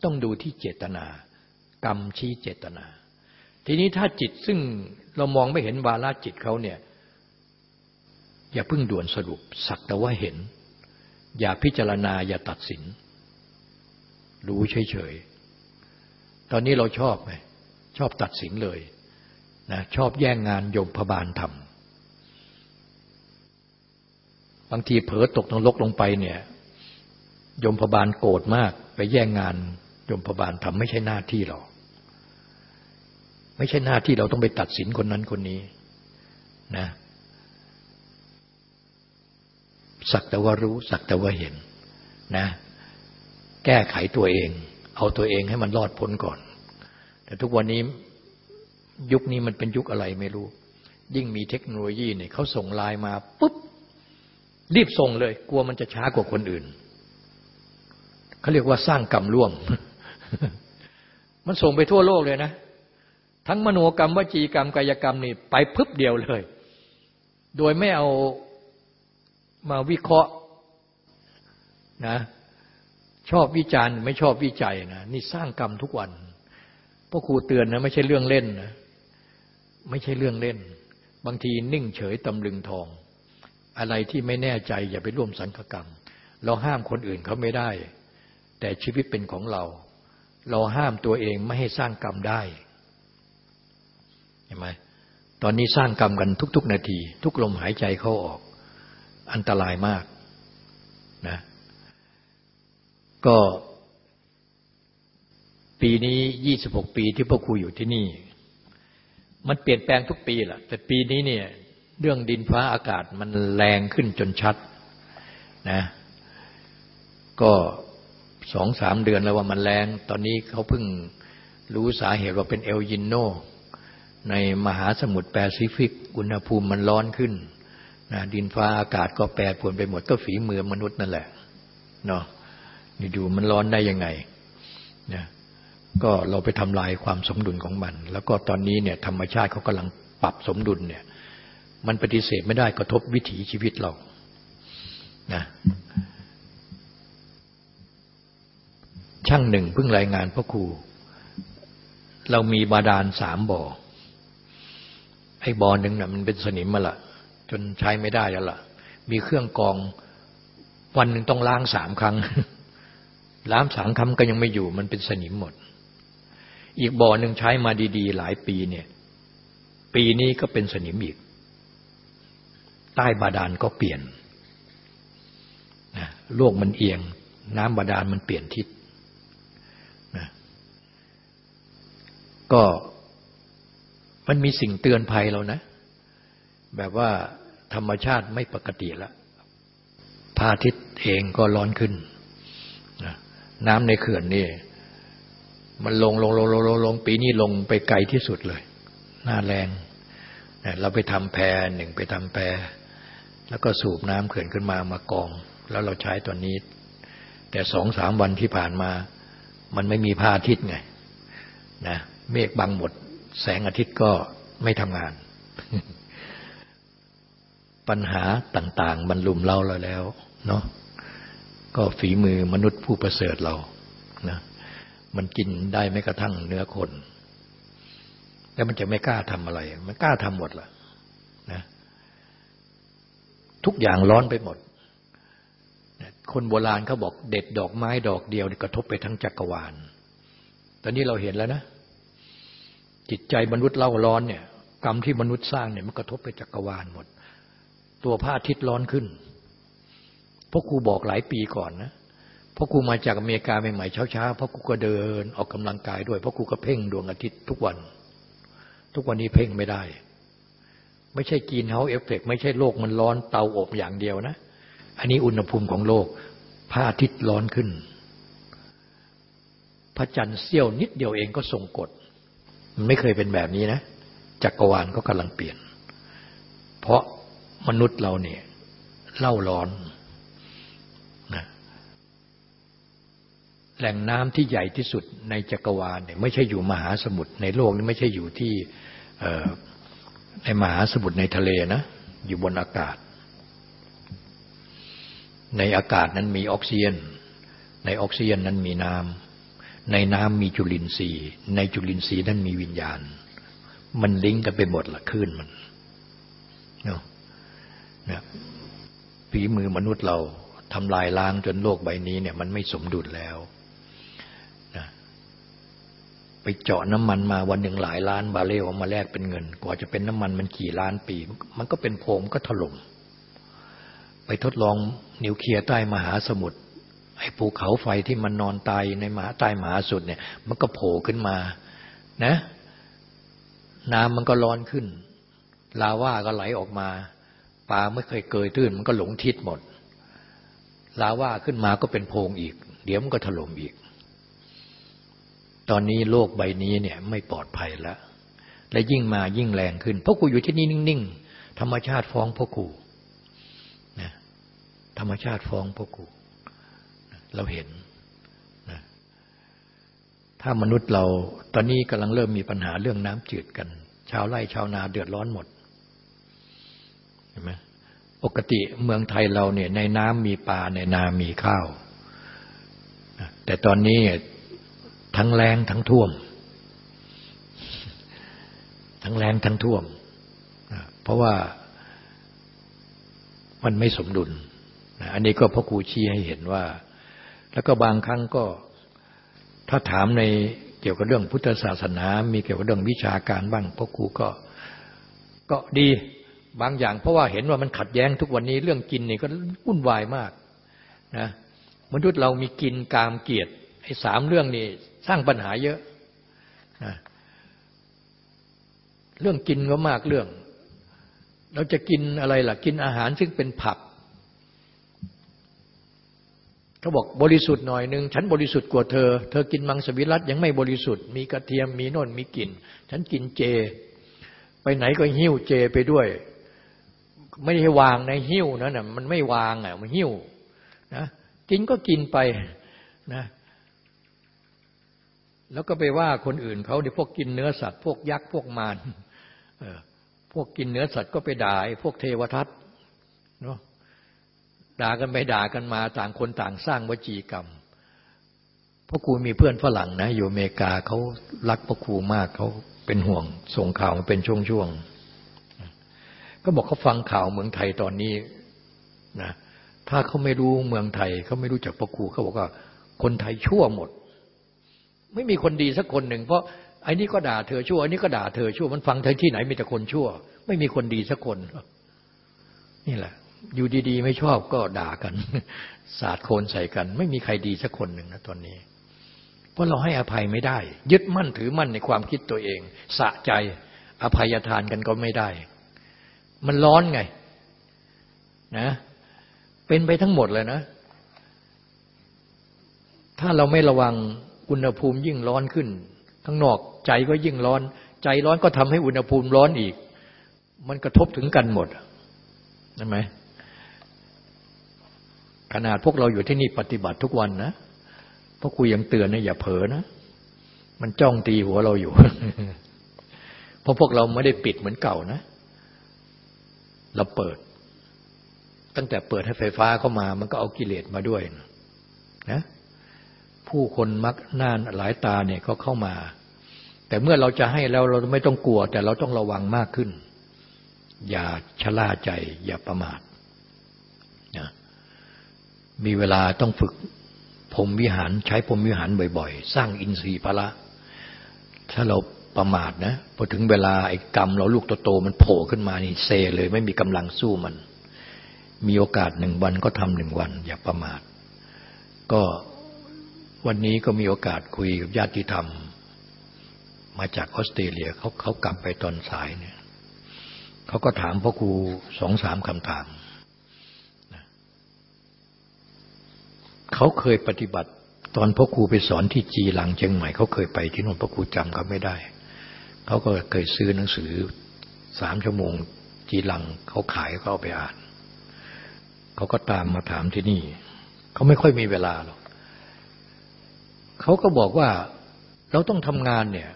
ต้องดูที่เจตนา กรรมชี้เจตนา ทีนี้ถ้าจิตซึ่งเรามองไม่เห็นวาลาจิตเขาเนี่ย อย่าเพิ่งด่วนสรุป สักแต่ว่าเห็น อย่าพิจารณาอย่าตัดสิน รู้เฉยๆ ตอนนี้เราชอบไหมชอบตัดสินเลย นะชอบแย่งงานโยมพบาลทำบางทีเผลอตกนรกลงไปเนี่ยยมพบาลโกรธมากไปแย่งงานยมพบาลทำไม่ใช่หน้าที่เราไม่ใช่หน้าที่เราต้องไปตัดสินคนนั้นคนนี้นะสักแต่ว่ารู้สักแต่ว่าเห็นนะ แก้ไขตัวเอง เอาตัวเองให้มันรอดพ้นก่อน แต่ทุกวันนี้ ยุคนี้มันเป็นยุคอะไรไม่รู้ ยิ่งมีเทคโนโลยีเนี่ยเขาส่งไลน์มาปุ๊บรีบส่งเลย กลัวมันจะช้ากว่าคนอื่นเขาเรียกว่าสร้างกรรมร่วม มันส่งไปทั่วโลกเลยนะ ทั้งมโนกรรมวจีกรรมกายกรรมนี่ไปพึบเดียวเลย โดยไม่เอามาวิเคราะห์นะ ชอบวิจารณ์ไม่ชอบวิจัยนะนี่สร้างกรรมทุกวันพ่อครูเตือนนะไม่ใช่เรื่องเล่นนะ ไม่ใช่เรื่องเล่น บางทีนิ่งเฉยตำลึงทอง อะไรที่ไม่แน่ใจอย่าไปร่วมสังฆกรรม เราห้ามคนอื่นเขาไม่ได้ แต่ชีวิตเป็นของเรา เราห้ามตัวเองไม่ให้สร้างกรรมได้เห็นไหมตอนนี้สร้างกรรมกันทุก ๆ นาที ทุกลมหายใจเข้าออก อันตรายมากนะก็ปีนี้ยี่สิบหกปีที่พ่อครูอยู่ที่นี่ มันเปลี่ยนแปลงทุกปีแหละแต่ปีนี้เนี่ยเรื่องดินฟ้าอากาศมันแรงขึ้นจนชัดนะก็สองสามเดือนแล้วว่ามันแรง ตอนนี้เขาเพิ่งรู้สาเหตุว่าเป็นเอลยินโน ในมหาสมุทรแปซิฟิก อุณหภูมิมันร้อนขึ้นนะดินฟ้าอากาศก็แปรปรวนไปหมดก็ฝีมือมนุษย์นั่นแหละเนาะนี่ดูมันร้อนได้ยังไงนะ ก็เราไปทำลายความสมดุลของมัน แล้วก็ตอนนี้เนี่ยธรรมชาติเขากำลังปรับสมดุลเนี่ย มันปฏิเสธไม่ได้กระทบวิถีชีวิตเรานะช่างหนึ่งเพิ่งรายงานพ่อครู เรามีบาดาลสามบ่อไอ้บ่อหนึ่งนะ่ะมันเป็นสนิมมาละจนใช้ไม่ได้แล้วละ่ะ มีเครื่องกองวันหนึ่งต้องล้างสามครั้งล้างสามครั้งก็ยังไม่อยู่ มันเป็นสนิมหมด อีกบ่อหนึ่งใช้มาดี ๆ หลายปีเนี่ย ปีนี้ก็เป็นสนิมอีก ใต้บาดาลก็เปลี่ยนนะโลกมันเอียง น้ำบาดาลมันเปลี่ยนทิศนะก็มันมีสิ่งเตือนภัยเรานะ แบบว่าธรรมชาติไม่ปกติแล้วพระอาทิตย์เองก็ร้อนขึ้นนะน้ำในเขื่อนนี่ มันลงลงลงลงลงลงปีนี้ลงไปไกลที่สุดเลย หน้าแรงเราไปทำแพรหนึ่งไปทำแพรแล้วก็สูบน้ำเขื่อนขึ้นมามากอง แล้วเราใช้ตอนนี้ แต่สองสามวันที่ผ่านมา มันไม่มีพระอาทิตย์ไงนะเมฆบังหมด แสงอาทิตย์ก็ไม่ทำงาน ปัญหาต่างๆบรรลุมเราเราแล้วเนาะก็ฝีมือมนุษย์ผู้ประเสริฐเรา มันกินได้ไม่กระทั่งเนื้อคน แล้วมันจะไม่กล้าทำอะไร มันกล้าทำหมดล่ะนะทุกอย่างร้อนไปหมด คนโบราณเขาบอกเด็ดดอกไม้ดอกเดียวกระทบไปทั้งจักรวาล ตอนนี้เราเห็นแล้วนะ จิตใจมนุษย์เล่าร้อนเนี่ย กรรมที่มนุษย์สร้างเนี่ยมันกระทบไปจักรวาลหมด ตัวพระอาทิตย์ร้อนขึ้นพราะครูบอกหลายปีก่อนนะ พราะครูมาจากอเมริกาใหม่ๆเช้าๆเพราะครูก็เดินออกกำลังกายด้วย เพราะครูก็เพ่งดวงอาทิตย์ทุกวัน ทุกวันนี้เพ่งไม่ได้ ไม่ใช่กินเฮาเอฟเฟกไม่ใช่โลกมันร้อนเตาอบอย่างเดียวนะ อันนี้อุณหภูมิของโลกพระอาทิตย์ร้อนขึ้น พระจันทร์เสี้ยวนิดเดียวเองก็ส่งกฎมันไม่เคยเป็นแบบนี้นะจักรวาลก็กำลังเปลี่ยน เพราะมนุษย์เราเนี่ยเล่าร้อนนะ แหล่งน้ำที่ใหญ่ที่สุดในจักรวาลเนี่ยไม่ใช่อยู่มหาสมุทรในโลกนี้ไม่ใช่อยู่ที่ในมหาสมุทรในทะเลนะอยู่บนอากาศ ในอากาศนั้นมีออกซิเจนในออกซิเจนนั้นมีน้ำในน้ำมีจุลินทรีย์ ในจุลินทรีย์นั้นมีวิญญาณ มันลิงก์กันไปหมดละขึ้นมันเนาะเนี่ยฝีมือมนุษย์เราทำลายล้างจนโลกใบนี้เนี่ยมันไม่สมดุลแล้ว ไปเจาะน้ำมันมาวันหนึ่งหลายล้านบาเรลมาแลกเป็นเงิน กว่าจะเป็นน้ำมันมันกี่ล้านปี มันก็เป็นโพงก็ถล่มไปทดลองนิวเคลียร์ใต้มหาสมุทรไอ้ภูเขาไฟที่มันนอนตายในมหาใต้มหาสุดเนี่ย มันก็โผล่ขึ้นมา นะ น้ำมันก็ร้อนขึ้น ลาว่าก็ไหลออกมาปลาไม่เคยเกยตื้น มันก็หลงทิศหมด ลาว่าขึ้นมาก็เป็นโพงอีก เดี๋ยวมันก็ถล่มอีก ตอนนี้โลกใบนี้เนี่ยไม่ปลอดภัยแล้ว และยิ่งมายิ่งแรงขึ้นพราะกูอยู่ที่นี่นิ่งๆ ธรรมชาติฟ้องพ่อกูนะธรรมชาติฟ้องพ่อกู เราเห็นนะถ้ามนุษย์เราตอนนี้กำลังเริ่มมีปัญหาเรื่องน้ำจืดกัน ชาวไร่ชาวนาเดือดร้อนหมดเห็นไหมปกติเมืองไทยเราเนี่ยในน้ำมีปลาในนามีข้าว แต่ตอนนี้ ทั้งแรงทั้งท่วม ทั้งแรงทั้งท่วม เพราะว่ามันไม่สมดุล อันนี้ก็พ่อครูชี้ให้เห็นว่า แล้วก็บางครั้งก็ถ้าถามในเกี่ยวกับเรื่องพุทธศาสนา มีเกี่ยวกับเรื่องวิชาการบ้างพ่อครูก็ก็ดีบางอย่าง เพราะว่าเห็นว่ามันขัดแย้งทุกวันนี้เรื่องกินนี่ก็วุ่นวายมากนะมนุษย์เรามีกินกามเกียรติไอ้สามเรื่องนี้ สร้างปัญหาเยอะนะเรื่องกินก็มากเรื่อง เราจะกินอะไรล่ะ กินอาหารซึ่งเป็นผักเขาบอกบริสุทธิ์หน่อยหนึ่งฉันบริสุทธิ์กว่าเธอ เธอกินมังสวิรัตยังไม่บริสุทธิ์มีกระเทียมมีน่นมีกลิ่น ฉันกินเจ ไปไหนก็หิ้วเจไปด้วย ไม่ได้วางในหิ้วนะน่ะมันไม่วางอะมันหิ้วนะกินก็กินไปนะ แล้วก็ไปว่าคนอื่นเขาเนี่ยพวกกินเนื้อสัตว์พวกยักษ์พวกมารพวกกินเนื้อสัตว์ก็ไปด่าพวกเทวทัตเนาะด่ากันไปด่ากันมาต่างคนต่างสร้างวจีกรรมพ่อครูมีเพื่อนฝรั่งนะ อยู่อเมริกาเขารักพ่อครูมากเขาเป็นห่วงส่งข่าวมาเป็นช่วงๆก็บอกเขาฟังข่าวเมืองไทยตอนนี้นะถ้าเขาไม่รู้เมืองไทยเขาไม่รู้จักพ่อครูเขาบอกว่าคนไทยชั่วหมด ไม่มีคนดีสักคนหนึ่ง เพราะไอ้นี่ก็ด่าเธอชั่วไอ้นี่ก็ด่าเธอชั่วมันฟังเธอที่ไหนมีแต่คนชั่ว ไม่มีคนดีสักคน นี่แหละ อยู่ดีๆ ไม่ชอบก็ด่ากัน สาดโคนใส่กัน ไม่มีใครดีสักคนหนึ่งนะตอนนี้ เพราะเราให้อภัยไม่ได้ ยึดมั่นถือมั่นในความคิดตัวเอง สะใจอภัยทานกันก็ไม่ได้ มันร้อนไง นะ เป็นไปทั้งหมดเลยนะถ้าเราไม่ระวัง อุณหภูมิยิ่งร้อนขึ้น ข้างนอกใจก็ยิ่งร้อน ใจร้อนก็ทำให้อุณหภูมิร้อนอีก มันกระทบถึงกันหมดใช่ไหมขนาดพวกเราอยู่ที่นี่ปฏิบัติทุกวันนะพวกคุยยังเตือนนะอย่าเผลอนะ มันจ้องตีหัวเราอยู่ เพราะพวกเราไม่ได้ปิดเหมือนเก่านะ เราเปิด ตั้งแต่เปิดให้ไฟฟ้าเข้ามา มันก็เอากิเลสมาด้วยนะ ผู้คนมักน่านหลายตาเนี่ยก็เข้ามา แต่เมื่อเราจะให้แล้วเราไม่ต้องกลัว แต่เราต้องระวังมากขึ้น อย่าชะล่าใจ อย่าประมาทนะมีเวลาต้องฝึกพรมวิหารใช้พรมวิหารบ่อยๆ สร้างอินทรีย์พละถ้าเราประมาทนะพอถึงเวลาไอ้กรรม เราลูกโตๆมันโผล่ขึ้นมานี่เซเลยไม่มีกำลังสู้มัน มีโอกาสหนึ่งวันก็ทำหนึ่งวัน อย่าประมาท ก็ วันนี้ก็มีโอกาสคุยกับญาติธรรม มาจากออสเตรเลียเขาเขากลับไปตอนสายเนี่ยเขาก็ถามพ่อครูสองสามคำถามเขาเคยปฏิบัติ ตอนพ่อครูไปสอนที่จีหลังเชียงใหม่เขาเคยไปที่นู่นพ่อครูจำเขาไม่ได้เขาก็เคยซื้อหนังสือสามชั่วโมง จีหลังเขาขายเขาเอาไปอ่านเขาก็ตามมาถามที่นี่เขาไม่ค่อยมีเวลาหรอก เขาก็บอกว่าเราต้องทำงานเนี่ย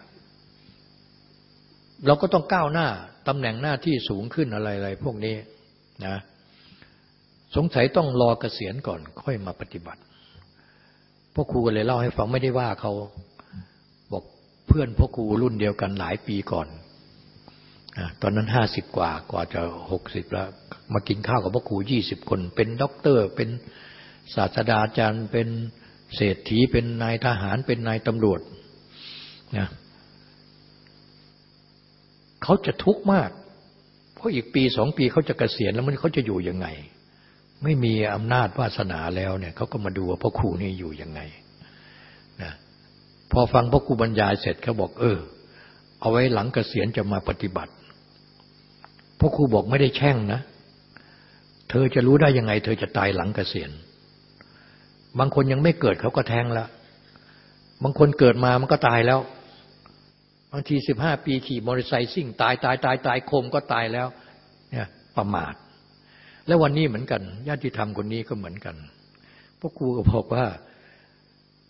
เราก็ต้องก้าวหน้าตำแหน่งหน้าที่สูงขึ้นอะไรๆพวกนี้นะสงสัยต้องรอเกษียณก่อนค่อยมาปฏิบัติพวกครูก็เลยเล่าให้ฟังไม่ได้ว่าเขาบอกเพื่อนพวกครูรุ่นเดียวกันหลายปีก่อนตอนนั้นห้าสิบกว่ากว่าจะหกสิบแล้ว มากินข้าวกับพวกครูยี่สิบคน เป็นด็อกเตอร์ เป็นศาสตราจารย์เป็น เศรษฐีเป็นนายทหารเป็นนายตำรวจนะเขาจะทุกข์มาก เพราะอีกปีสองปีเขาจะเกษียณแล้วมันเขาจะอยู่ยังไง ไม่มีอำนาจวาสนาแล้วเนี่ยเขาก็มาดูว่าพ่อครูนี่อยู่ยังไงนะพอฟังพ่อครูบรรยายเสร็จเขาบอก เออ เอาไว้หลังเกษียณจะมาปฏิบัติพ่อครูบอกไม่ได้แช่งนะ เธอจะรู้ได้ยังไง เธอจะตายหลังเกษียณ บางคนยังไม่เกิดเขาก็แทงแล้ว บางคนเกิดมามันก็ตายแล้ว บางทีสิบห้าปีขี่มอเตอร์ไซค์ซิ่งตายตายตายตายคมก็ตายแล้ว เนี่ยประมาท และวันนี้เหมือนกันญาติธรรมคนนี้ก็เหมือนกันพวกครูก็บอกว่า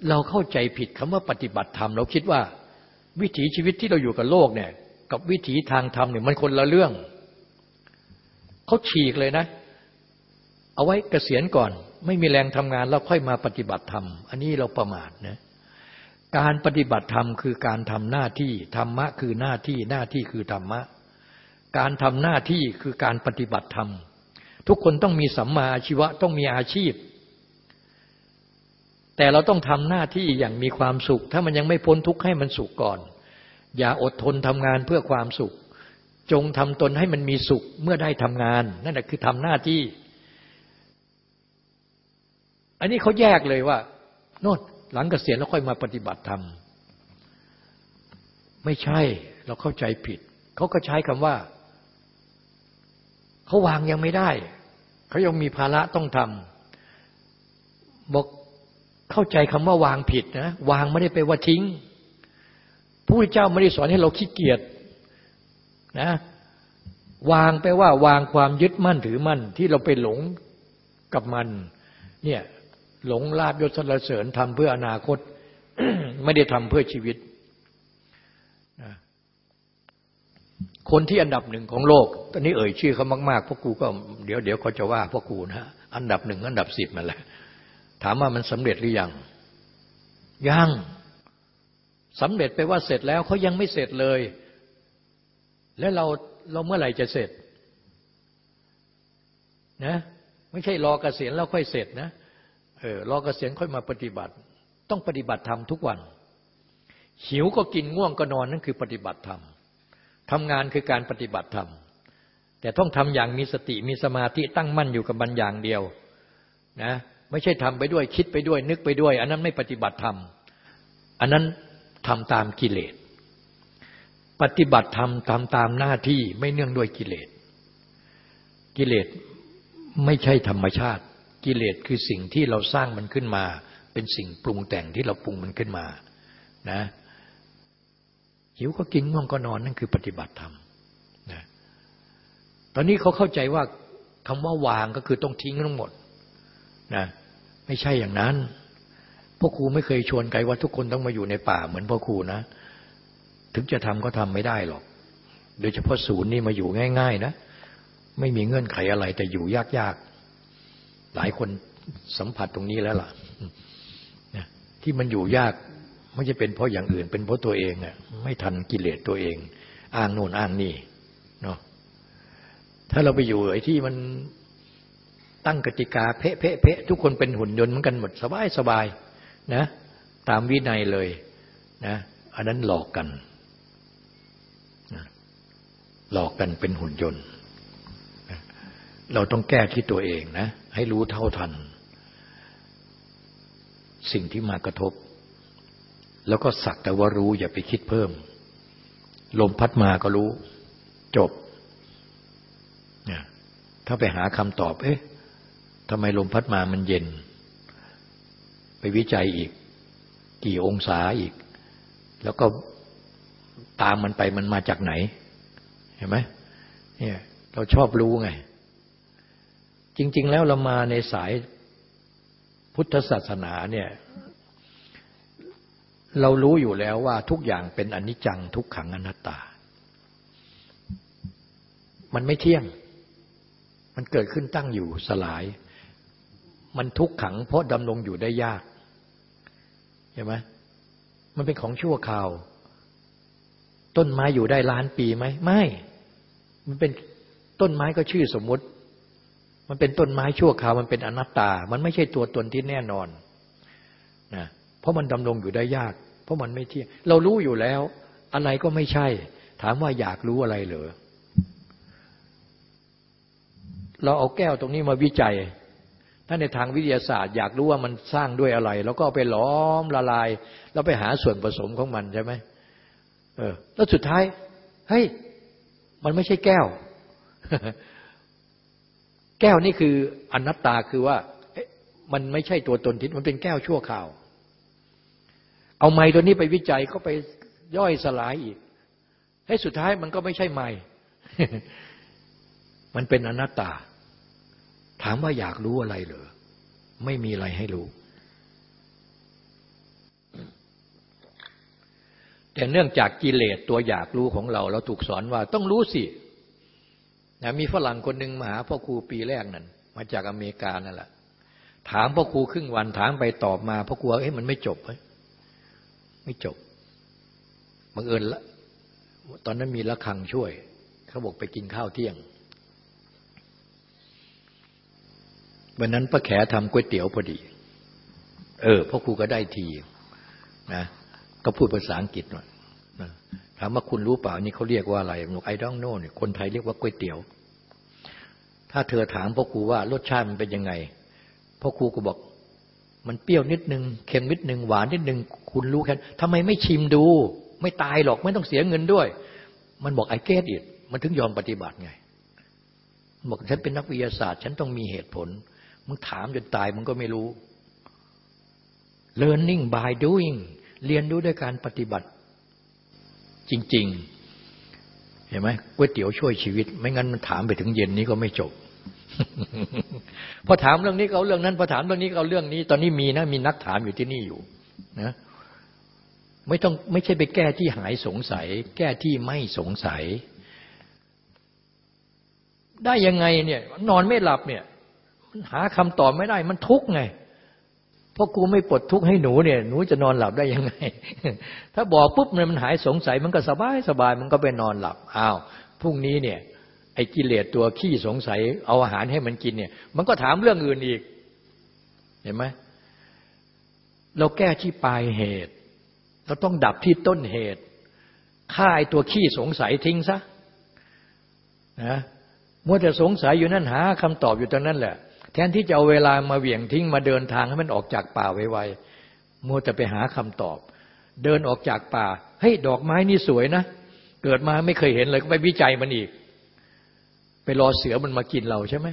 เราเข้าใจผิดคำว่าปฏิบัติธรรม เราคิดว่า วิถีชีวิตที่เราอยู่กับโลกเนี่ย กับวิถีทางธรรมเนี่ยมันคนละเรื่องเขาฉีกเลยนะ เอาไว้เกษียณก่อน ไม่มีแรงทำงานแล้วค่อยมาปฏิบัติธรรม อันนี้เราประมาทนะการปฏิบัติธรรมคือการทำหน้าที่ธรรมะคือหน้าที่หน้าที่คือธรรมะ การทำหน้าที่คือการปฏิบัติธรรม ทุกคนต้องมีสัมมาอาชีวะต้องมีอาชีพ แต่เราต้องทำหน้าที่อย่างมีความสุข ถ้ามันยังไม่พ้นทุกข์ให้มันสุขก่อน อย่าอดทนทำงานเพื่อความสุข จงทำตนให้มันมีสุขเมื่อได้ทำงาน นั่นแหละคือทำหน้าที่ อันนี้เขาแยกเลยว่าโน่นหลังเกษียณแล้วค่อยมาปฏิบัติธรรม ไม่ใช่เราเข้าใจผิด เขาก็ใช้คำว่า เขาวางยังไม่ได้ เขายังมีภาระต้องทำบอกเข้าใจคำว่าวางผิดนะ วางไม่ได้ไปว่าทิ้งพระพุทธเจ้าไม่ได้สอนให้เราขี้เกียจนะวางไปว่าวางความยึดมั่นถือมั่นที่เราไปหลงกับมัน เนี่ย หลงลาบยศสรรเสริญทำเพื่ออนาคต ไม่ได้ทำเพื่อชีวิต คนที่อันดับหนึ่งของโลก ตอนนี้เอ่ยชื่อเขามากๆพวกกูก็เดี๋ยวเดี๋ยวเขาจะว่าพวกกูนะอันดับหนึ่งอันดับสิบมาแหละถามว่ามันสำเร็จหรือยัง ยังสำเร็จไปว่าเสร็จแล้วเขายังไม่เสร็จเลย แล้วเราเราเมื่อไหร่จะเสร็จนะไม่ใช่รอเกษียณแล้วค่อยเสร็จนะ เออรอเกษียณค่อยมาปฏิบัติ ต้องปฏิบัติธรรมทุกวัน หิวก็กินง่วงก็นอนนั่นคือปฏิบัติธรรมทำงานคือการปฏิบัติธรรมแต่ต้องทำอย่างมีสติมีสมาธิตั้งมั่นอยู่กับบัญอย่างเดียวนะไม่ใช่ทำไปด้วยคิดไปด้วย นึกไปด้วย อันนั้นไม่ปฏิบัติธรรมอันนั้นทำตามกิเลส ปฏิบัติธรรมทำตามหน้าที่ไม่เนื่องด้วยกิเลส กิเลสไม่ใช่ธรรมชาติ กิเลสคือสิ่งที่เราสร้างมันขึ้นมา เป็นสิ่งปรุงแต่งที่เราปรุงมันขึ้นมา นะหิวก็กินง่วงก็นอนนั่นคือปฏิบัติธรรมนะตอนนี้เขาเข้าใจว่าคำว่าวางก็คือต้องทิ้งทั้งหมดนะไม่ใช่อย่างนั้นพ่อครูไม่เคยชวนใครว่าทุกคนต้องมาอยู่ในป่าเหมือนพ่อครูนะ ถึงจะทำก็ทำไม่ได้หรอก โดยเฉพาะศูนย์นี่มาอยู่ง่าย ๆ นะ ไม่มีเงื่อนไขอะไรแต่อยู่ยากๆ หลายคนสัมผัสตรงนี้แล้วล่ะที่มันอยู่ยากไม่จะเป็นเพราะอย่างอื่น เป็นเพราะตัวเองอะไม่ทันกิเลสตัวเอง อ้างโน่นอ้างนี่เนาะถ้าเราไปอยู่ไอ้ที่มันตั้งกติกาเพะเพะเพะทุกคนเป็นหุ่นยนต์เหมือนกันหมดสบายสบายนะ ตามวินัยเลยนะอันนั้นหลอกกันหลอกกันเป็นหุ่นยนต์ เราต้องแก้ที่ตัวเองนะ ให้รู้เท่าทัน สิ่งที่มากระทบ แล้วก็สักแต่ว่ารู้อย่าไปคิดเพิ่ม ลมพัดมาก็รู้ จบเนี่ยถ้าไปหาคำตอบ เอ๊ะทำไมลมพัดมามันเย็น ไปวิจัยอีก กี่องศาอีก แล้วก็ตามมันไปมันมาจากไหน เห็นไหมเนี่ยเราชอบรู้ไง จริง ๆ แล้วเรามาในสายพุทธศาสนาเนี่ยเรารู้อยู่แล้วว่าทุกอย่างเป็นอนิจจังทุกขังอนัตตา มันไม่เที่ยง มันเกิดขึ้นตั้งอยู่สลาย มันทุกขังเพราะดำรงอยู่ได้ยากเห็นไหมมันเป็นของชั่วคราว ต้นไม้อยู่ได้ล้านปีไหม ไม่ มันเป็นต้นไม้ก็ชื่อสมมติ มันเป็นต้นไม้ชั่วคราวมันเป็นอนัตตา มันไม่ใช่ตัวตนที่แน่นอนนะเพราะมันดำรงอยู่ได้ยาก เพราะมันไม่เที่ยงเรารู้อยู่แล้ว อะไรก็ไม่ใช่ ถามว่าอยากรู้อะไรเหรอเราเอาแก้วตรงนี้มาวิจัย ถ้าในทางวิทยาศาสตร์ อยากรู้ว่ามันสร้างด้วยอะไรเราก็เอาไปล้อมละลาย แล้วไปหาส่วนผสมของมันใช่ไหมเออ แล้วสุดท้าย เฮ้ย มันไม่ใช่แก้ว แก้วนี่คืออนัตตาคือว่ามันไม่ใช่ตัวตนทิศมันเป็นแก้วชั่วคราว เอาไม้ตัวนี้ไปวิจัยก็ไปย่อยสลายอีกให้สุดท้ายมันก็ไม่ใช่ไม้มันเป็นอนัตตา ถามว่าอยากรู้อะไรเหรอไม่มีอะไรให้รู้ แต่เนื่องจากกิเลสตัวอยากรู้ของเรา เราถูกสอนว่าต้องรู้สิ นะมีฝรั่งคนหนึ่งมาหาพ่อครูปีแรกนั่นมาจากอเมริกานั่นแหละถามพ่อครูครึ่งวันถามไปตอบมาพ่อครูเอ้ยมันไม่จบเฮ้ยไม่จบบังเอิญละตอนนั้นมีละคังช่วย เขาบอกไปกินข้าวเที่ยงวันนั้นป้าแขทำก๋วยเตี๋ยวพอดี เออพ่อครูก็ได้ทีนะก็พูดภาษาอังกฤษหน่อย ถามว่าคุณรู้เปล่านี่เขาเรียกว่าอะไรบอกไอ้ดองโน่เนี่ยคนไทยเรียกว่าก๋วยเตี๋ยว ถ้าเธอถามพ่อครูว่ารสชาติมันเป็นยังไงพ่อครูก็บอก มันเปรี้ยวนิดนึงเค็มนิดนึงหวานนิดนึงคุณรู้แค่ทำไมไม่ชิมดู ไม่ตายหรอกไม่ต้องเสียเงินด้วย มันบอกไอ้เกตอิดมันถึงยอมปฏิบัติไงบอกฉันเป็นนักวิทยาศาสตร์ ฉันต้องมีเหตุผลมึงถามจนตายมึงก็ไม่รู้ learning by doing เรียนรู้ด้วยการปฏิบัติ จริง ๆ เห็นไหมก๋วยเตี๋ยวช่วยชีวิต ไม่งั้นมันถามไปถึงเย็นนี้ก็ไม่จบ พอถามเรื่องนี้เขาเรื่องนั้น พอถามเรื่องนี้เขาเรื่องนี้ ตอนนี้มีนะ มีนักถามอยู่ที่นี่อยู่ นะ ไม่ต้องไม่ใช่ไปแก้ที่หายสงสัย แก้ที่ไม่สงสัย ได้ยังไงเนี่ย นอนไม่หลับเนี่ย หาคำตอบไม่ได้ มันทุกข์ไง เพราะกูไม่ปลดทุกข์ให้หนูเนี่ย หนูจะนอนหลับได้ยังไง ถ้าบอกปุ๊บเนี่ยมันหายสงสัยมันก็สบายสบายมันก็ไปนอนหลับอ้าวพรุ่งนี้เนี่ย ไอ้กิเลสตัวขี้สงสัย เอาอาหารให้มันกินเนี่ย มันก็ถามเรื่องอื่นอีก เห็นไหมเราแก้ที่ปลายเหตุ เราต้องดับที่ต้นเหตุฆ่าไอ้ตัวขี้สงสัยทิ้งซะนะมัวแต่สงสัยอยู่นั่นหาคำตอบอยู่ตรงนั้นแหละ แทนที่จะเอาเวลามาเหวี่ยงทิ้งมาเดินทางให้มันออกจากป่าไวๆมัวแต่ไปหาคำตอบ เดินออกจากป่าเฮ้ยดอกไม้นี่สวยนะ เกิดมาไม่เคยเห็นเลยก็ไปวิจัยมันอีก ไปรอเสือมันมากินเราใช่ไหม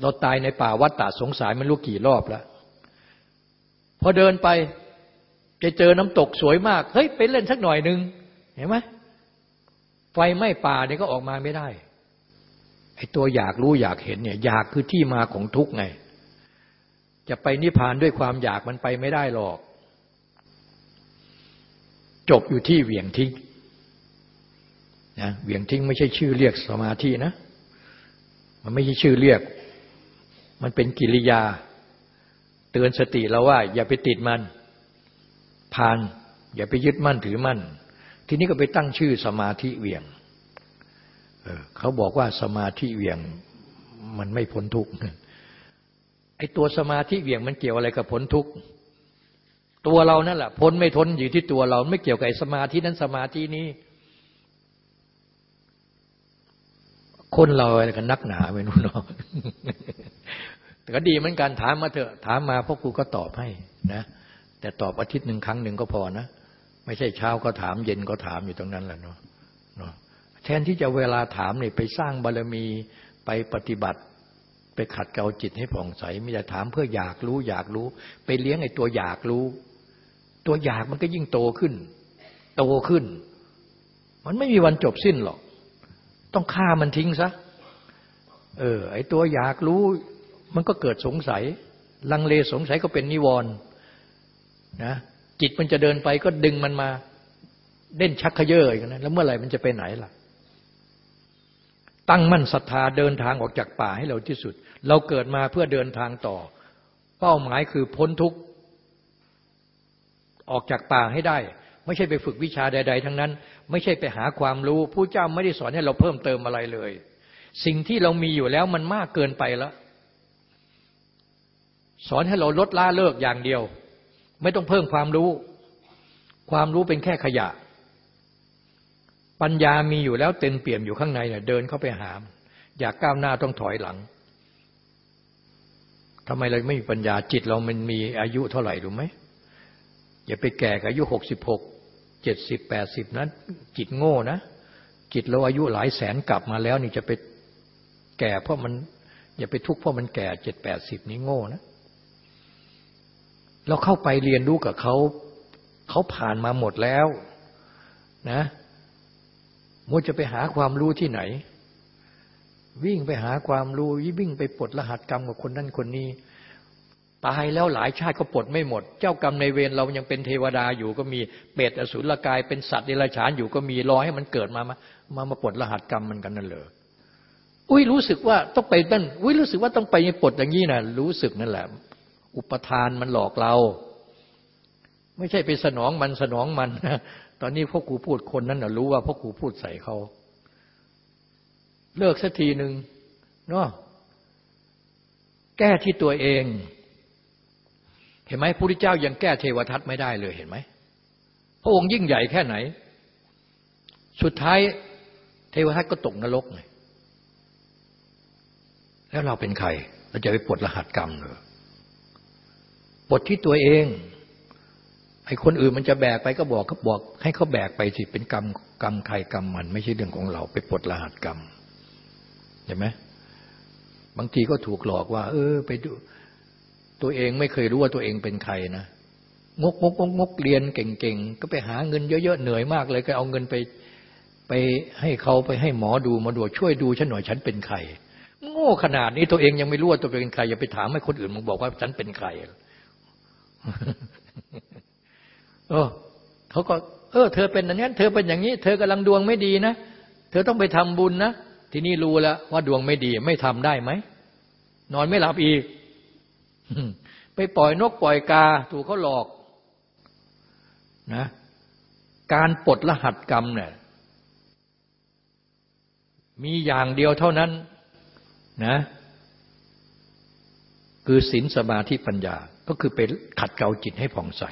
เราตายในป่าวัดตาสงสายมันลูกกี่รอบแล้วพอเดินไปจะเจอน้ำตกสวยมาก เฮ้ยไปเล่นสักหน่อยหนึ่งเห็นไหมไฟไหม้ป่าเนี่ยก็ออกมาไม่ได้ ไอ้ตัวอยากรู้อยากเห็นเนี่ยอยากคือที่มาของทุกข์ไง จะไปนิพพานด้วยความอยากมันไปไม่ได้หรอก จบอยู่ที่เหวี่ยงทิ้งนะเหวี่ยงทิ้งไม่ใช่ชื่อเรียกสมาธินะ มันไม่ใช่ชื่อเรียก มันเป็นกิริยา เตือนสติเราว่า อย่าไปติดมันพาน อย่าไปยึดมั่นถือมั่น ทีนี้ก็ไปตั้งชื่อสมาธิเหวี่ยง เขาบอกว่าสมาธิเวียงมันไม่พ้นทุกข์ไอ้ตัวสมาธิเวียงมันเกี่ยวอะไรกับพ้นทุกข์ตัวเรานั่นแหละพ้นไม่ทนอยู่ที่ตัวเราไม่เกี่ยวกับสมาธินั้นสมาธินี้ คนเราอะไรกันนักหนาไม่รู้เนาะแต่ก็ดีเหมือนกันถามมาเถอะถามมาพวกครูก็ตอบให้นะ แต่ตอบอาทิตย์หนึ่งครั้งหนึ่งก็พอนะ ไม่ใช่เช้าก็ถามเย็นก็ถามอยู่ตรงนั้นแหละเนาะ แทนที่จะเวลาถามเนี่ยไปสร้างบารมีไปปฏิบัติ ไปขัดเกลาจิตให้ผ่องใสมีแต่ถามเพื่ออยากรู้อยากรู้ ไปเลี้ยงไอ้ตัวอยากรู้ ตัวอยากมันก็ยิ่งโตขึ้น โตขึ้น มันไม่มีวันจบสิ้นหรอก ต้องฆ่ามันทิ้งซะเออ ไอ้ตัวอยากรู้ มันก็เกิดสงสัย ลังเลสงสัยก็เป็นนิวรณ์นะจิตมันจะเดินไปก็ดึงมันมาเด่นชักขยเยอะกันนะแล้วเมื่อไหร่มันจะไปไหนล่ะ ตั้งมั่นศรัทธาเดินทางออกจากป่าให้เราที่สุด เราเกิดมาเพื่อเดินทางต่อ เป้าหมายคือพ้นทุกข์ออกจากป่าให้ได้ ไม่ใช่ไปฝึกวิชาใด ๆ ทั้งนั้น ไม่ใช่ไปหาความรู้ผู้เจ้าไม่ได้สอนให้เราเพิ่มเติมอะไรเลย สิ่งที่เรามีอยู่แล้วมันมากเกินไปแล้ว สอนให้เราลดละเลิกอย่างเดียว ไม่ต้องเพิ่มความรู้ ความรู้เป็นแค่ขยะ ปัญญามีอยู่แล้วเต็มเปี่ยมอยู่ข้างในเนี่ยเดินเข้าไปหามอยากก้าวหน้าต้องถอยหลังทำไมเราไม่มีปัญญาจิตเรามันมีอายุเท่าไหร่รู้ไหมอย่าไปแก่กับอายุหกสิบหกเจ็ดสิบแปดสิบนั้น จิตโง่นะ จิตเราอายุหลายแสนกลับมาแล้ว นี่จะไปแก่เพราะมัน อย่าไปทุกข์เพราะมันแก่เจ็ดแปดสิบนี้โง่นะ เราเข้าไปเรียนรู้กับเขา เขาผ่านมาหมดแล้ว นะ มัวจะไปหาความรู้ที่ไหน วิ่งไปหาความรู้วิ่งไปปลดรหัสกรรมกับคนนั้นคนนี้ ตายแล้วหลายชาติก็ปลดไม่หมด เจ้ากรรมในเวรเรายังเป็นเทวดาอยู่ก็มีเปรตอสุรกายเป็นสัตว์เดรัจฉานอยู่ก็มีรอให้มันเกิดมามามามาปลดรหัสกรรมมันกันนั่นเลยอุ้ยรู้สึกว่าต้องไปนั่นอุ้ยรู้สึกว่าต้องไปปลดอย่างนี้นะรู้สึกนั่นแหละ อุปทานมันหลอกเรา ไม่ใช่ไปสนองมันสนองมัน อนนี้พ่อครูพูดคนนั้นนะรู้ว่าพ่อครูพูดใส่เขาเลิกสักทีหนึ่งเนาะแก้ที่ตัวเอง เห็นไหมพระพุทธเจ้ายังแก้เทวทัตไม่ได้เลยเห็นไหมพระองค์ยิ่งใหญ่แค่ไหน สุดท้ายเทวทัตก็ตกนรกไงแล้วเราเป็นใคร เราจะไปปลดรหัสกรรมเหรอปลดที่ตัวเอง ไอ้คนอื่นมันจะแบกไปก็บอกเขาบอก ให้เขาแบกไปสิเป็นกรรมกรรมใครกรรมมัน ไม่ใช่เรื่องของเราไปปลดรหัสกรรมเห็นไหมบางทีก็ถูกหลอกว่า เออ ไปดู ตัวเองไม่เคยรู้ว่าตัวเองเป็นใครนะงกงกงกงกเรียนเก่งๆก็ไปหาเงินเยอะๆเหนื่อยมากเลยก็เอาเงินไปไปให้เขาไปให้หมอดูมาดูช่วยดูฉันหน่อยฉันเป็นใครโง่ขนาดนี้ตัวเองยังไม่รู้ว่าตัวเองเป็นใครอย่าไปถามให้คนอื่นมึงบอกว่าฉันเป็นใคร เออเขาก็ เออ เธอเป็นอย่างนั้น เธอเป็นอย่างนี้ เธอกำลังดวงไม่ดีนะ เธอต้องไปทำบุญนะ ทีนี้รู้แล้วว่าดวงไม่ดี ไม่ทำได้ไหม นอนไม่หลับอีก ไปปล่อยนกปล่อยกา ถูกเขาหลอกนะ การปลดรหัสกรรมเนี่ยมีอย่างเดียวเท่านั้นนะคือศีลสมาธิปัญญา ก็คือไปขัดเกลาจิตให้ผ่องใส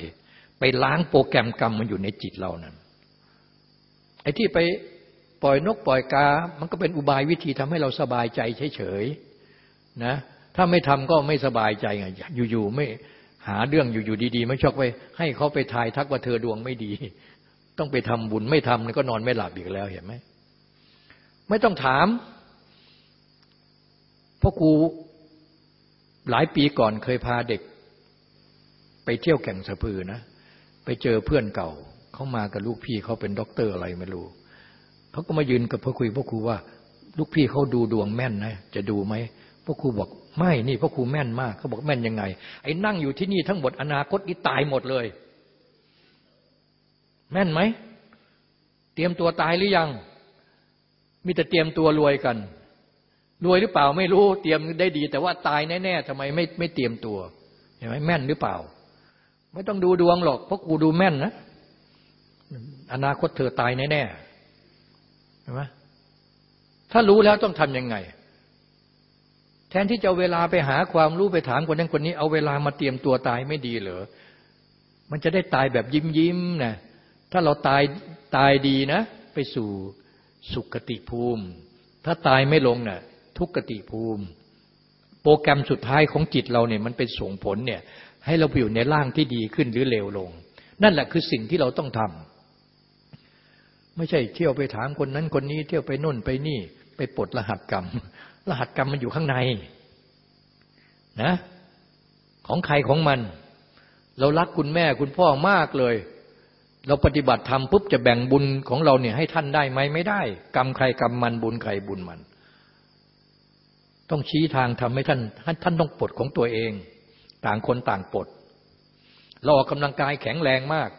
ไปล้างโปรแกรมกรรมมันอยู่ในจิตเรานั้นไอ้ที่ไปปล่อยนกปล่อยกา มันก็เป็นอุบายวิธีทำให้เราสบายใจเฉยๆนะ ถ้าไม่ทำก็ไม่สบายใจไงอยู่ๆไม่หาเรื่องอยู่ๆดีๆ ไม่ชอบไปให้เขาไปทายทักว่าเธอดวงไม่ดี ต้องไปทำบุญไม่ทำก็นอนไม่หลับอีกแล้วเห็นไหมไม่ต้องถามพ่อครูหลายปีก่อนเคยพาเด็ก ไปเที่ยวแก่งสะพือนะ ไปเจอเพื่อนเก่าเขามากับลูกพี่เขาเป็นด็อกเตอร์อะไรไม่รู้เขาก็มายืนกับพ่อคุยพ่อครูว่า ลูกพี่เขาดูดวงแม่นนะจะดูไหมพ่อครูบอกไม่นี่พ่อครูแม่นมากเขาบอกแม่นยังไง ไอ้นั่งอยู่ที่นี่ทั้งหมดอนาคตนี่ตายหมดเลย แม่นไหมเตรียมตัวตายหรือยัง มีแต่เตรียมตัวรวยกัน รวยหรือเปล่าไม่รู้เตรียมได้ดี แต่ว่าตายแน่ๆทำไมไม่ไม่เตรียมตัวเห็นไหมแม่นหรือเปล่า ไม่ต้องดูดวงหรอก เพราะกูดูแม่นนะ อนาคตเธอตายแน่ๆเห็นไหมถ้ารู้แล้วต้องทำยังไง แทนที่จะเวลาไปหาความรู้ไปถามคนนั้นคนนี้ เอาเวลามาเตรียมตัวตายไม่ดีเหรอ มันจะได้ตายแบบยิ้มยิ้มนะ ถ้าเราตายตายดีนะ ไปสู่สุขติภูมิ ถ้าตายไม่ลงนะ่ะทุกขติภูมิ โปรแกรมสุดท้ายของจิตเราเนี่ยมันเป็นส่งผลเนี่ย ให้เราไปอยู่ในร่างที่ดีขึ้นหรือเลวลง นั่นแหละคือสิ่งที่เราต้องทำไม่ใช่เที่ยวไปถามคนนั้นคนนี้ เที่ยวไปน่นไปนี่ ไปปลดรหัสกรรม รหัสกรรมมันอยู่ข้างในนะ ของใครของมัน เรารักคุณแม่คุณพ่อมากเลย เราปฏิบัติธรรมปุ๊บจะแบ่งบุญของเราเนี่ยให้ท่านได้ไหมไม่ได้ กรรมใครกรรมมันบุญใครบุญมัน ต้องชี้ทางทำให้ท่านท่านต้องปลดของตัวเอง ต่างคนต่างปลดเราออกกำลังกายแข็งแรงมาก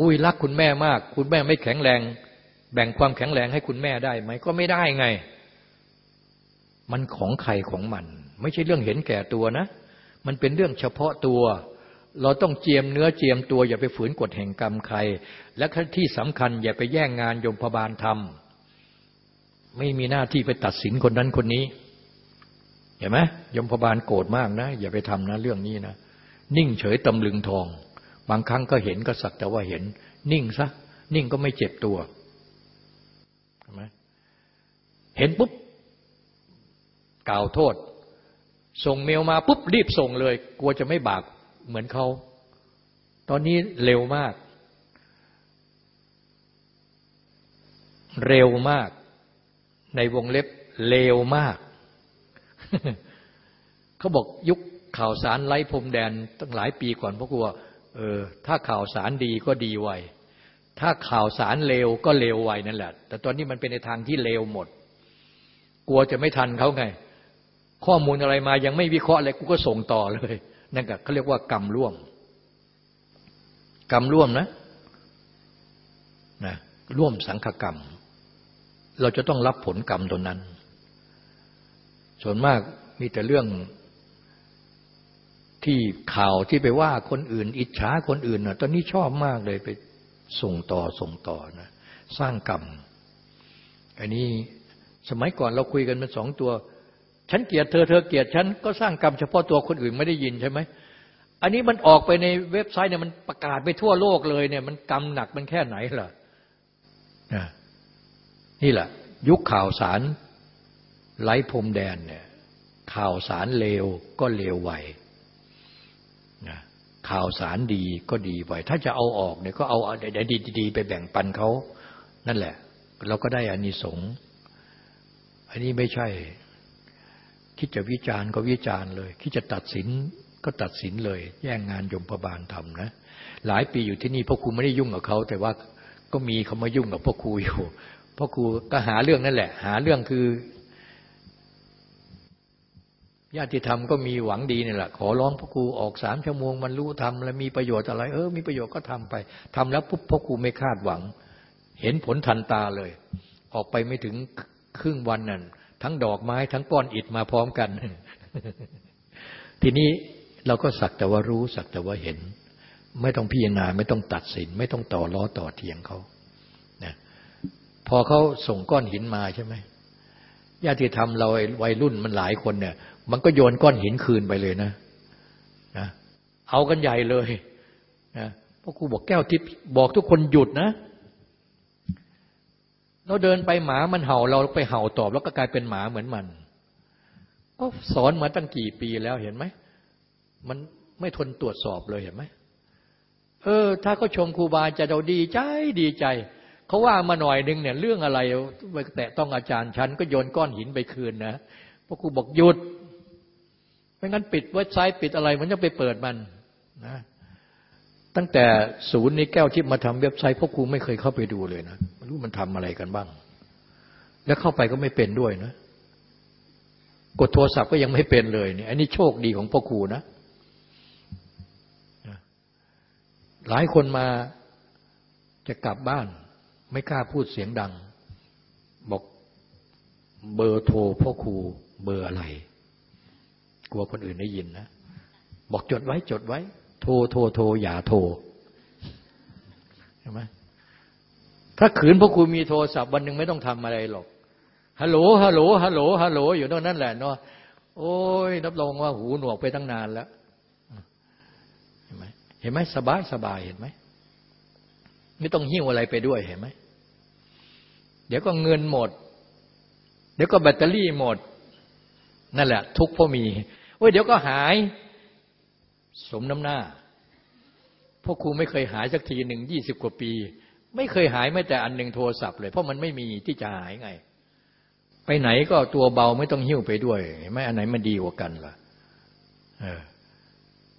อุ้ยรักคุณแม่มาก คุณแม่ไม่แข็งแรง แบ่งความแข็งแรงให้คุณแม่ได้ไหมก็ไม่ได้ไง มันของใครของมัน ไม่ใช่เรื่องเห็นแก่ตัวนะ มันเป็นเรื่องเฉพาะตัว เราต้องเจียมเนื้อเจียมตัว อย่าไปฝืนกฎแห่งกรรมใคร และที่สำคัญอย่าไปแย่งงานยมพบาลทำไม่มีหน้าที่ไปตัดสินคนนั้นคนนี้ เห็นไหมยมพบาลโกรธมากนะ อย่าไปทำนะเรื่องนี้นะ นิ่งเฉยตำลึงทอง บางครั้งก็เห็นก็สักแต่ว่าเห็น นิ่งซะ นิ่งก็ไม่เจ็บตัวเห็นไหมเห็นปุ๊บกล่าวโทษ ส่งเมลมาปุ๊บรีบส่งเลย กลัวจะไม่บาปเหมือนเขาตอนนี้เร็วมาก เร็วมาก ในวงเล็บเร็วมาก เขาบอกยุคข่าวสารไร้พรมแดนตั้งหลายปีก่อนเพราะกลัวเออถ้าข่าวสารดีก็ดีไวถ้าข่าวสารเลวก็เลวไวนั่นแหละ แต่ตอนนี้มันเป็นในทางที่เลวหมด กลัวจะไม่ทันเขาไง ข้อมูลอะไรมายังไม่วิเคราะห์อะไรกูก็ส่งต่อเลย นั่นก็เขาเรียกว่ากรรมร่วม กรรมร่วมนะนะร่วมสังฆกรรม เราจะต้องรับผลกรรมตรงนั้น ส่วนมากมีแต่เรื่องที่ข่าวที่ไปว่าคนอื่น อิจฉาคนอื่นนะตอนนี้ชอบมากเลยไปส่งต่อส่งต่อนะสร้างกรรม อันนี้สมัยก่อนเราคุยกันเป็นสองตัว ฉันเกลียดเธอเธอเกลียดฉันก็สร้างกรรมเฉพาะตัวคนอื่นไม่ได้ยินใช่ไหมอันนี้มันออกไปในเว็บไซต์เนี่ยมันประกาศไปทั่วโลกเลยเนี่ย มันกรรมหนักมันแค่ไหนล่ะนี่แหละ ยุคข่าวสาร ไร้พรมแดนเนี่ยข่าวสารเลวก็เลวไวนะข่าวสารดีก็ดีไวถ้าจะเอาออกเนี่ยก็เอาดีดีไปแบ่งปันเขา นั่นแหละ เราก็ได้อานิสงส์อันนี้ไม่ใช่ คิดจะวิจารณ์ก็วิจารณ์เลย คิดจะตัดสินก็ตัดสินเลย แย่งงานยมพบาลทำนะ หลายปีอยู่ที่นี่พ่อครูไม่ได้ยุ่งกับเขา แต่ว่าก็มีเขามายุ่งกับพ่อครูอยู่พ่อครูก็หาเรื่องนั่นแหละ หาเรื่องคือ ญาติธรรมก็มีหวังดีนี่แหละ ขอร้องพ่อครูออกสามชั่วโมงมันรู้ทำแล้วมีประโยชน์อะไร เออ มีประโยชน์ก็ทำไปทำแล้วปุ๊บพ่อครูไม่คาดหวัง เห็นผลทันตาเลย ออกไปไม่ถึงครึ่งวันนั่นทั้งดอกไม้ทั้งก้อนอิฐมาพร้อมกัน ทีนี้เราก็สักแต่ว่ารู้สักแต่ว่าเห็น ไม่ต้องพิจารณาไม่ต้องตัดสิน ไม่ต้องต่อล้อต่อเทียงเขานะพอเขาส่งก้อนหินมาใช่ไหมญาติธรรมเราวัยรุ่นมันหลายคนเนี่ย มันก็โยนก้อนหินคืนไปเลยนะนะเอากันใหญ่เลยนะพราะครูบอกแก้วทิพย์บอกทุกคนหยุดนะ เราเดินไปหมามันเห่าเราไปเห่าตอบ แล้วก็กลายเป็นหมาเหมือนมัน ก็สอนมาตั้งกี่ปีแล้วเห็นไหมมันไม่ทนตรวจสอบเลยเห็นไหมเออ ถ้าเขาชมครูบาจะเราดีใจดีใจเขาว่ามาหน่อยหนึ่งเนี่ย เรื่องอะไรไปแตะต้องอาจารย์ฉันก็โยนก้อนหินไปคืนนะพราะครูบอกหยุด ไม่งั้นปิดเว็บไซต์ปิดอะไร มันจะไปเปิดมันนะตั้งแต่ศูนย์นี้แก้วทิพย์มาทำเว็บไซต์พ่อครูไม่เคยเข้าไปดูเลยนะไม่รู้มันทำอะไรกันบ้าง แล้วเข้าไปก็ไม่เป็นด้วยนะ กดโทรศัพท์ก็ยังไม่เป็นเลยเนี่ยอันนี้โชคดีของพ่อครูนะ หลายคนมาจะกลับบ้าน ไม่กล้าพูดเสียงดัง บอกเบอร์โทรพ่อครูเบอร์อะไร กลัวคนอื่นได้ยินนะบอกจดไว้จดไว้ โทรโทรโทรอย่าโทรใช่ไหมถ้าขืนพวกคุณมีโทรศัพท์วันหนึ่งไม่ต้องทำอะไรหรอกฮัลโหลฮัลโหลฮัลโหลฮัลโหลอยู่ตรงนั้นแหละเนาะโอ้ยรับรองว่าหูหนวกไปตั้งนานแล้วเห็นไหมเห็นไหมสบายสบายเห็นไหมไม่ต้องหิ้วอะไรไปด้วยเห็นไหมเดี๋ยวก็เงินหมด เดี๋ยวก็แบตเตอรี่หมด นั่นแหละ ทุกพ่อมี โอ้ยเดี๋ยวก็หาย สมน้ำหน้าพวกครูไม่เคยหายสักทีหนึ่งยี่สิบกว่าปี ไม่เคยหายแม้แต่อันหนึ่งโทรศัพท์เลย เพราะมันไม่มีที่จะหายไง ไปไหนก็ตัวเบาไม่ต้องหิ้วไปด้วยไม่อันไหนมันดีกว่ากันล่ะเออ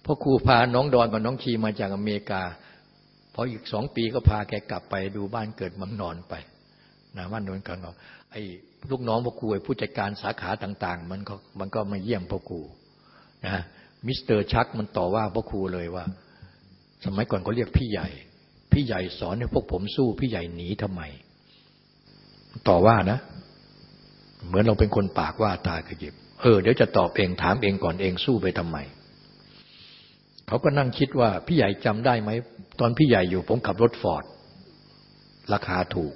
พ่อครูพาน้องดอนกับน้องชีมาจากอเมริกาพออีกสองปีก็พาแกกลับไปดูบ้านเกิดมังนอนไปนะบ้านนอนกันเนาะไอ้ลูกน้องพ่อครูผู้จัดการสาขาต่าง ๆ มันก็มันก็มาเยี่ยมพ่อครู นะมิสเตอร์ชักมันต่อว่าพ่อครูเลยว่า สมัยก่อนเขาเรียกพี่ใหญ่ พี่ใหญ่สอนให้พวกผมสู้พี่ใหญ่หนีทำไม ต่อว่านะ เหมือนเราเป็นคนปากว่าตาขยิบเออเดี๋ยวจะตอบเองถามเองก่อนเองสู้ไปทำไมเขาก็นั่งคิดว่าพี่ใหญ่จำได้ไหม ตอนพี่ใหญ่อยู่ผมขับรถฟอร์ดราคาถูก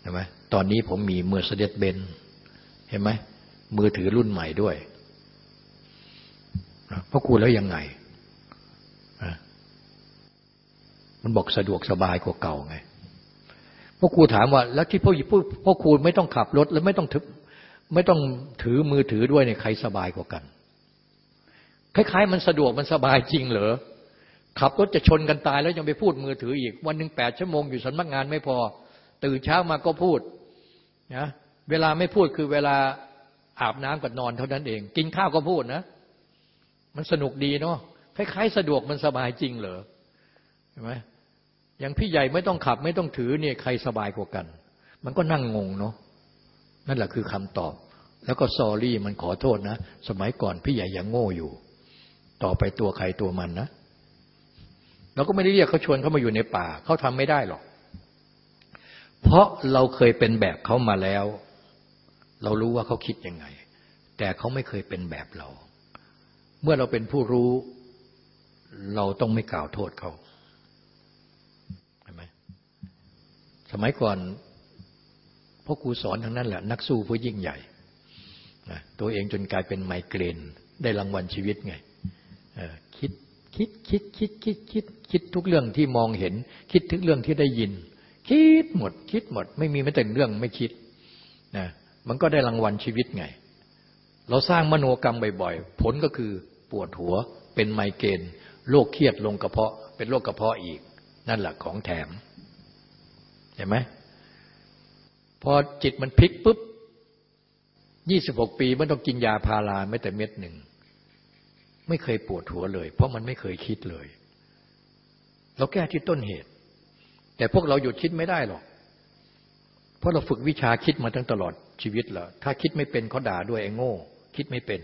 เห็นไหมตอนนี้ผมมีเมอร์เซเดสเบนเห็นไหมมือถือรุ่นใหม่ด้วย พ่อครูแล้วยังไง มันบอกสะดวกสบายกว่าเก่าไงพ่อครูถามว่า แล้วที่พ่อพ่อครูไม่ต้องขับรถ แล้วไม่ต้องถือไม่ต้องถือมือถือด้วยเนี่ยใครสบายกว่ากัน คล้ายๆ มันสะดวกมันสบายจริงเหรอขับรถจะชนกันตายแล้วยังไปพูดมือถืออีก วันหนึ่งแปดชั่วโมงอยู่สำนักงานไม่พอ ตื่นเช้ามาก็พูดนะเวลาไม่พูดคือเวลาอาบน้ำกับนอนเท่านั้นเอง กินข้าวก็พูดนะ มันสนุกดีเนาะคล้ายๆ สะดวกมันสบายจริงเหรอเห็นไหมอย่างพี่ใหญ่ไม่ต้องขับ ไม่ต้องถือเนี่ยใครสบายกว่ากัน มันก็นั่งงงเนาะนั่นแหละคือคำตอบ แล้วก็ซอรี่มันขอโทษนะ สมัยก่อนพี่ใหญ่ยังโง่อยู่ ต่อไปตัวใครตัวมันนะเราก็ไม่ได้เรียกเขาชวนเขามาอยู่ในป่าเขาทำไม่ได้หรอก เพราะเราเคยเป็นแบบเขามาแล้ว เรารู้ว่าเขาคิดยังไง แต่เขาไม่เคยเป็นแบบเรา เมื่อเราเป็นผู้รู้ เราต้องไม่กล่าวโทษเขาเห็นไหมสมัยก่อนราะครูสอนทั้งนั้นแหละ นักสู้ผู้ยิ่งใหญ่ตัวเองจนกลายเป็นไมเกรน ได้รางวัลชีวิตไงคิดคิดคิดคิดคิดคิดคิดทุกเรื่องที่มองเห็น คิดทุกเรื่องที่ได้ยิน คิดหมด คิดหมด ไม่มีแม้แต่เรื่องไม่คิดนะมันก็ได้รางวัลชีวิตไง เราสร้างมโนกรรมบ่อยๆ ผลก็คือปวดหัวเป็นไมเกรนโรคเครียดลงกระเพาะ เป็นโรคกระเพาะอีก นั่นแหละของแถม เห็นไหมพอจิตมันพลิกปุ๊บยี่สิบหกปีไม่ต้องกินยาพาราไม่แต่เม็ดหนึ่ง ไม่เคยปวดหัวเลย เพราะมันไม่เคยคิดเลย เราแก้ที่ต้นเหตุ แต่พวกเราหยุดคิดไม่ได้หรอก เพราะเราฝึกวิชาคิดมาตั้งตลอดชีวิตแล้วถ้าคิดไม่เป็นเขาด่าด้วยไอ้โง่ คิดไม่เป็น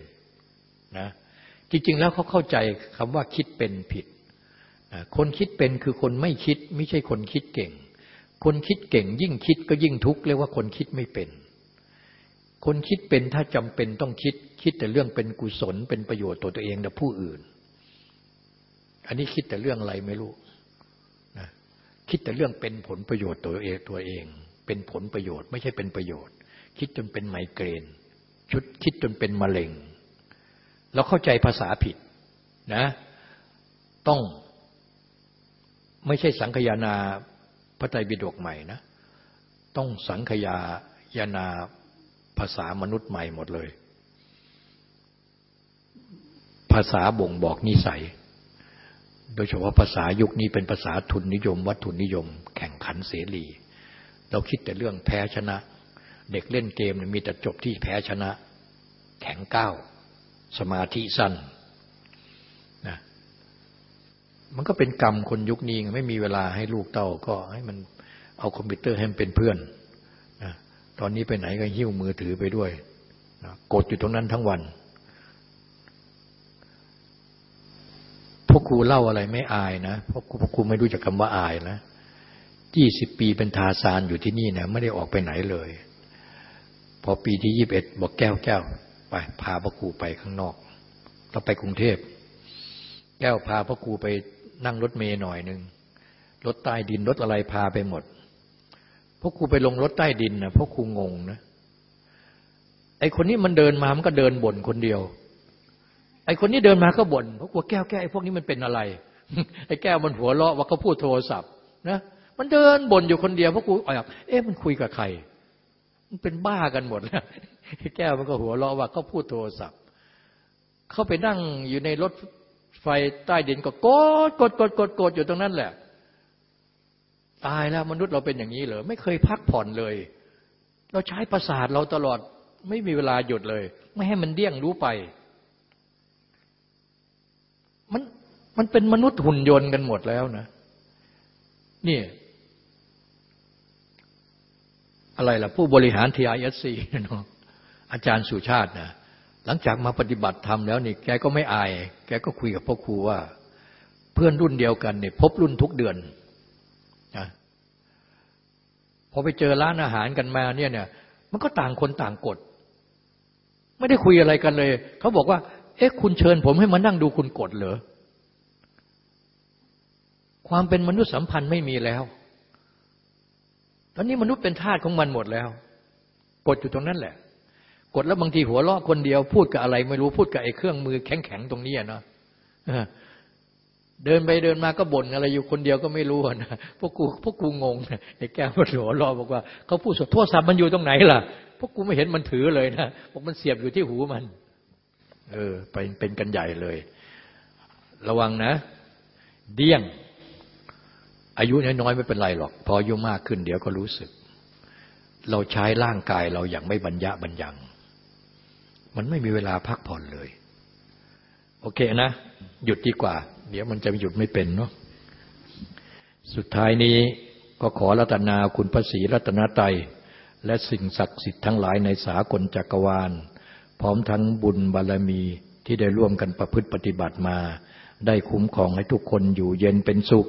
นะจริงๆแล้วเขาเข้าใจคำว่าคิดเป็นผิดคนคิดเป็นคือคนไม่คิด ไม่ใช่คนคิดเก่ง คนคิดเก่ง ยิ่งคิดก็ยิ่งทุกข์เรียกว่าคนคิดไม่เป็น คนคิดเป็นถ้าจำเป็นต้องคิด คิดแต่เรื่องเป็นกุศลเป็นประโยชน์ตัวตัวเองและผู้อื่น อันนี้คิดแต่เรื่องอะไรไม่รู้นะคิดแต่เรื่องเป็นผลประโยชน์ตัวเองตัวเอง เป็นผลประโยชน์ ไม่ใช่เป็นประโยชน์ คิดจนเป็นไมเกรน ชุดคิดจนเป็นมะเร็งเราเข้าใจภาษาผิดนะ ต้องไม่ใช่สังคยานาพระไตรปิฎกใหม่นะ ต้องสังขยายานาภาษามนุษย์ใหม่หมดเลย ภาษาบ่งบอกนิสัย โดยเฉพาะภาษายุคนี้เป็นภาษาทุนนิยม วัตถุนิยม แข่งขันเสรี เราคิดแต่เรื่องแพ้ชนะ เด็กเล่นเกมมีแต่จบที่แพ้ชนะ แข็งก้าว สมาธิสั้นนะมันก็เป็นกรรมคนยุคนี้ไม่มีเวลาให้ลูกเต้าก็ให้มันเอาคอมพิวเตอร์ให้มันเป็นเพื่อนนะตอนนี้ไปไหนก็หิ้วมือถือไปด้วยนะกดอยู่ตรงนั้นทั้งวันพวกครูเล่าอะไรไม่อายนะเพราะพวกครูไม่รู้จักคำว่าอายนะยี่สิบปีเป็นทาสานอยู่ที่นี่นะไม่ได้ออกไปไหนเลย พอปีที่ยี่บเอ็ดบอกแก้วแก้วไปพาพระครูไปข้างนอกเราไปกรุงเทพ แก้วพาพระครูไปนั่งรถเมย์หน่อยหนึ่งรถใต้ดินรถอะไรพาไปหมดพวกครูไปลงรถใต้ดินนะพวกครูงงนะไอคนนี้มันเดินมามันก็เดินบ่นคนเดียว ไอคนนี้เดินมาก็บ่นเพราะกลัวแก้วแก้วไอพวกนี้มันเป็นอะไรไอแก้วมันหัวเราะว่าเขาพูดโทรศัพท์นะมันเดินบ่นอยู่คนเดียวพวกครูอยากเอ๊ะมันคุยกับใคร มันเป็นบ้ากันหมดแล้วแก้วมันก็หัวเราะว่าเขาพูดโทรศัพท์เขาไปนั่งอยู่ในรถไฟใต้ดินก็กดกดกดกดกดอยู่ตรงนั้นแหละ ตายแล้วมนุษย์เราเป็นอย่างนี้เหรอไม่เคยพักผ่อนเลย เราใช้ประสาทเราตลอดไม่มีเวลาหยุดเลย ไม่ให้มันเดี้ยงรู้ไป มันมันเป็นมนุษย์หุ่นยนต์กันหมดแล้วนะนี่ อะไรล่ะ ผู้บริหาร TISC เนาะอาจารย์สุชาตินะหลังจากมาปฏิบัติธรรมแล้วนี่แกก็ไม่อาย แกก็คุยกับพ่อครูว่า เพื่อนรุ่นเดียวกันเนี่ยพบรุ่นทุกเดือนนะพอไปเจอร้านอาหารกันมาเนี่ยเนี่ยมันก็ต่างคนต่างกด ไม่ได้คุยอะไรกันเลย เขาบอกว่า เอ๊ะคุณเชิญผมให้มานั่งดูคุณกดเหรอความเป็นมนุษยสัมพันธ์ไม่มีแล้ว ตอนนี้มนุษย์เป็นทาสของมันหมดแล้ว กดอยู่ตรงนั้นแหละ กดแล้วบางทีหัวเราะคนเดียว พูดกับอะไร ไม่รู้พูดกับไอ้เครื่องมือแข็งๆตรงนี้เนาะเดินไปเดินมาก็บ่นอะไรอยู่คนเดียวก็ไม่รู้นะพวกกูพวกกูงงไอ้แก้วหัวเราะบอกว่าเขาพูดสดโทษศัพท์มันอยู่ตรงไหนล่ะพวกกูไม่เห็นมันถือเลยนะบอกมันเสียบอยู่ที่หูมัน เออ ไปเป็นกันใหญ่เลย ระวังนะ เดี้ยง อายุน้อยๆไม่เป็นไรหรอก พออายุมากขึ้นเดี๋ยวก็รู้สึก เราใช้ร่างกายเราอย่างไม่บรรยะบรรยัง มันไม่มีเวลาพักผ่อนเลย โอเคนะ หยุดดีกว่า เดี๋ยวมันจะหยุดไม่เป็นเนาะสุดท้ายนี้ก็ขอรัตนาคุณพระศรีรัตนไตยและสิ่งศักดิ์สิทธิ์ทั้งหลายในสากลจักรวาล พร้อมทั้งบุญบารมีที่ได้ร่วมกันประพฤติปฏิบัติมา ได้คุ้มครองให้ทุกคนอยู่เย็นเป็นสุข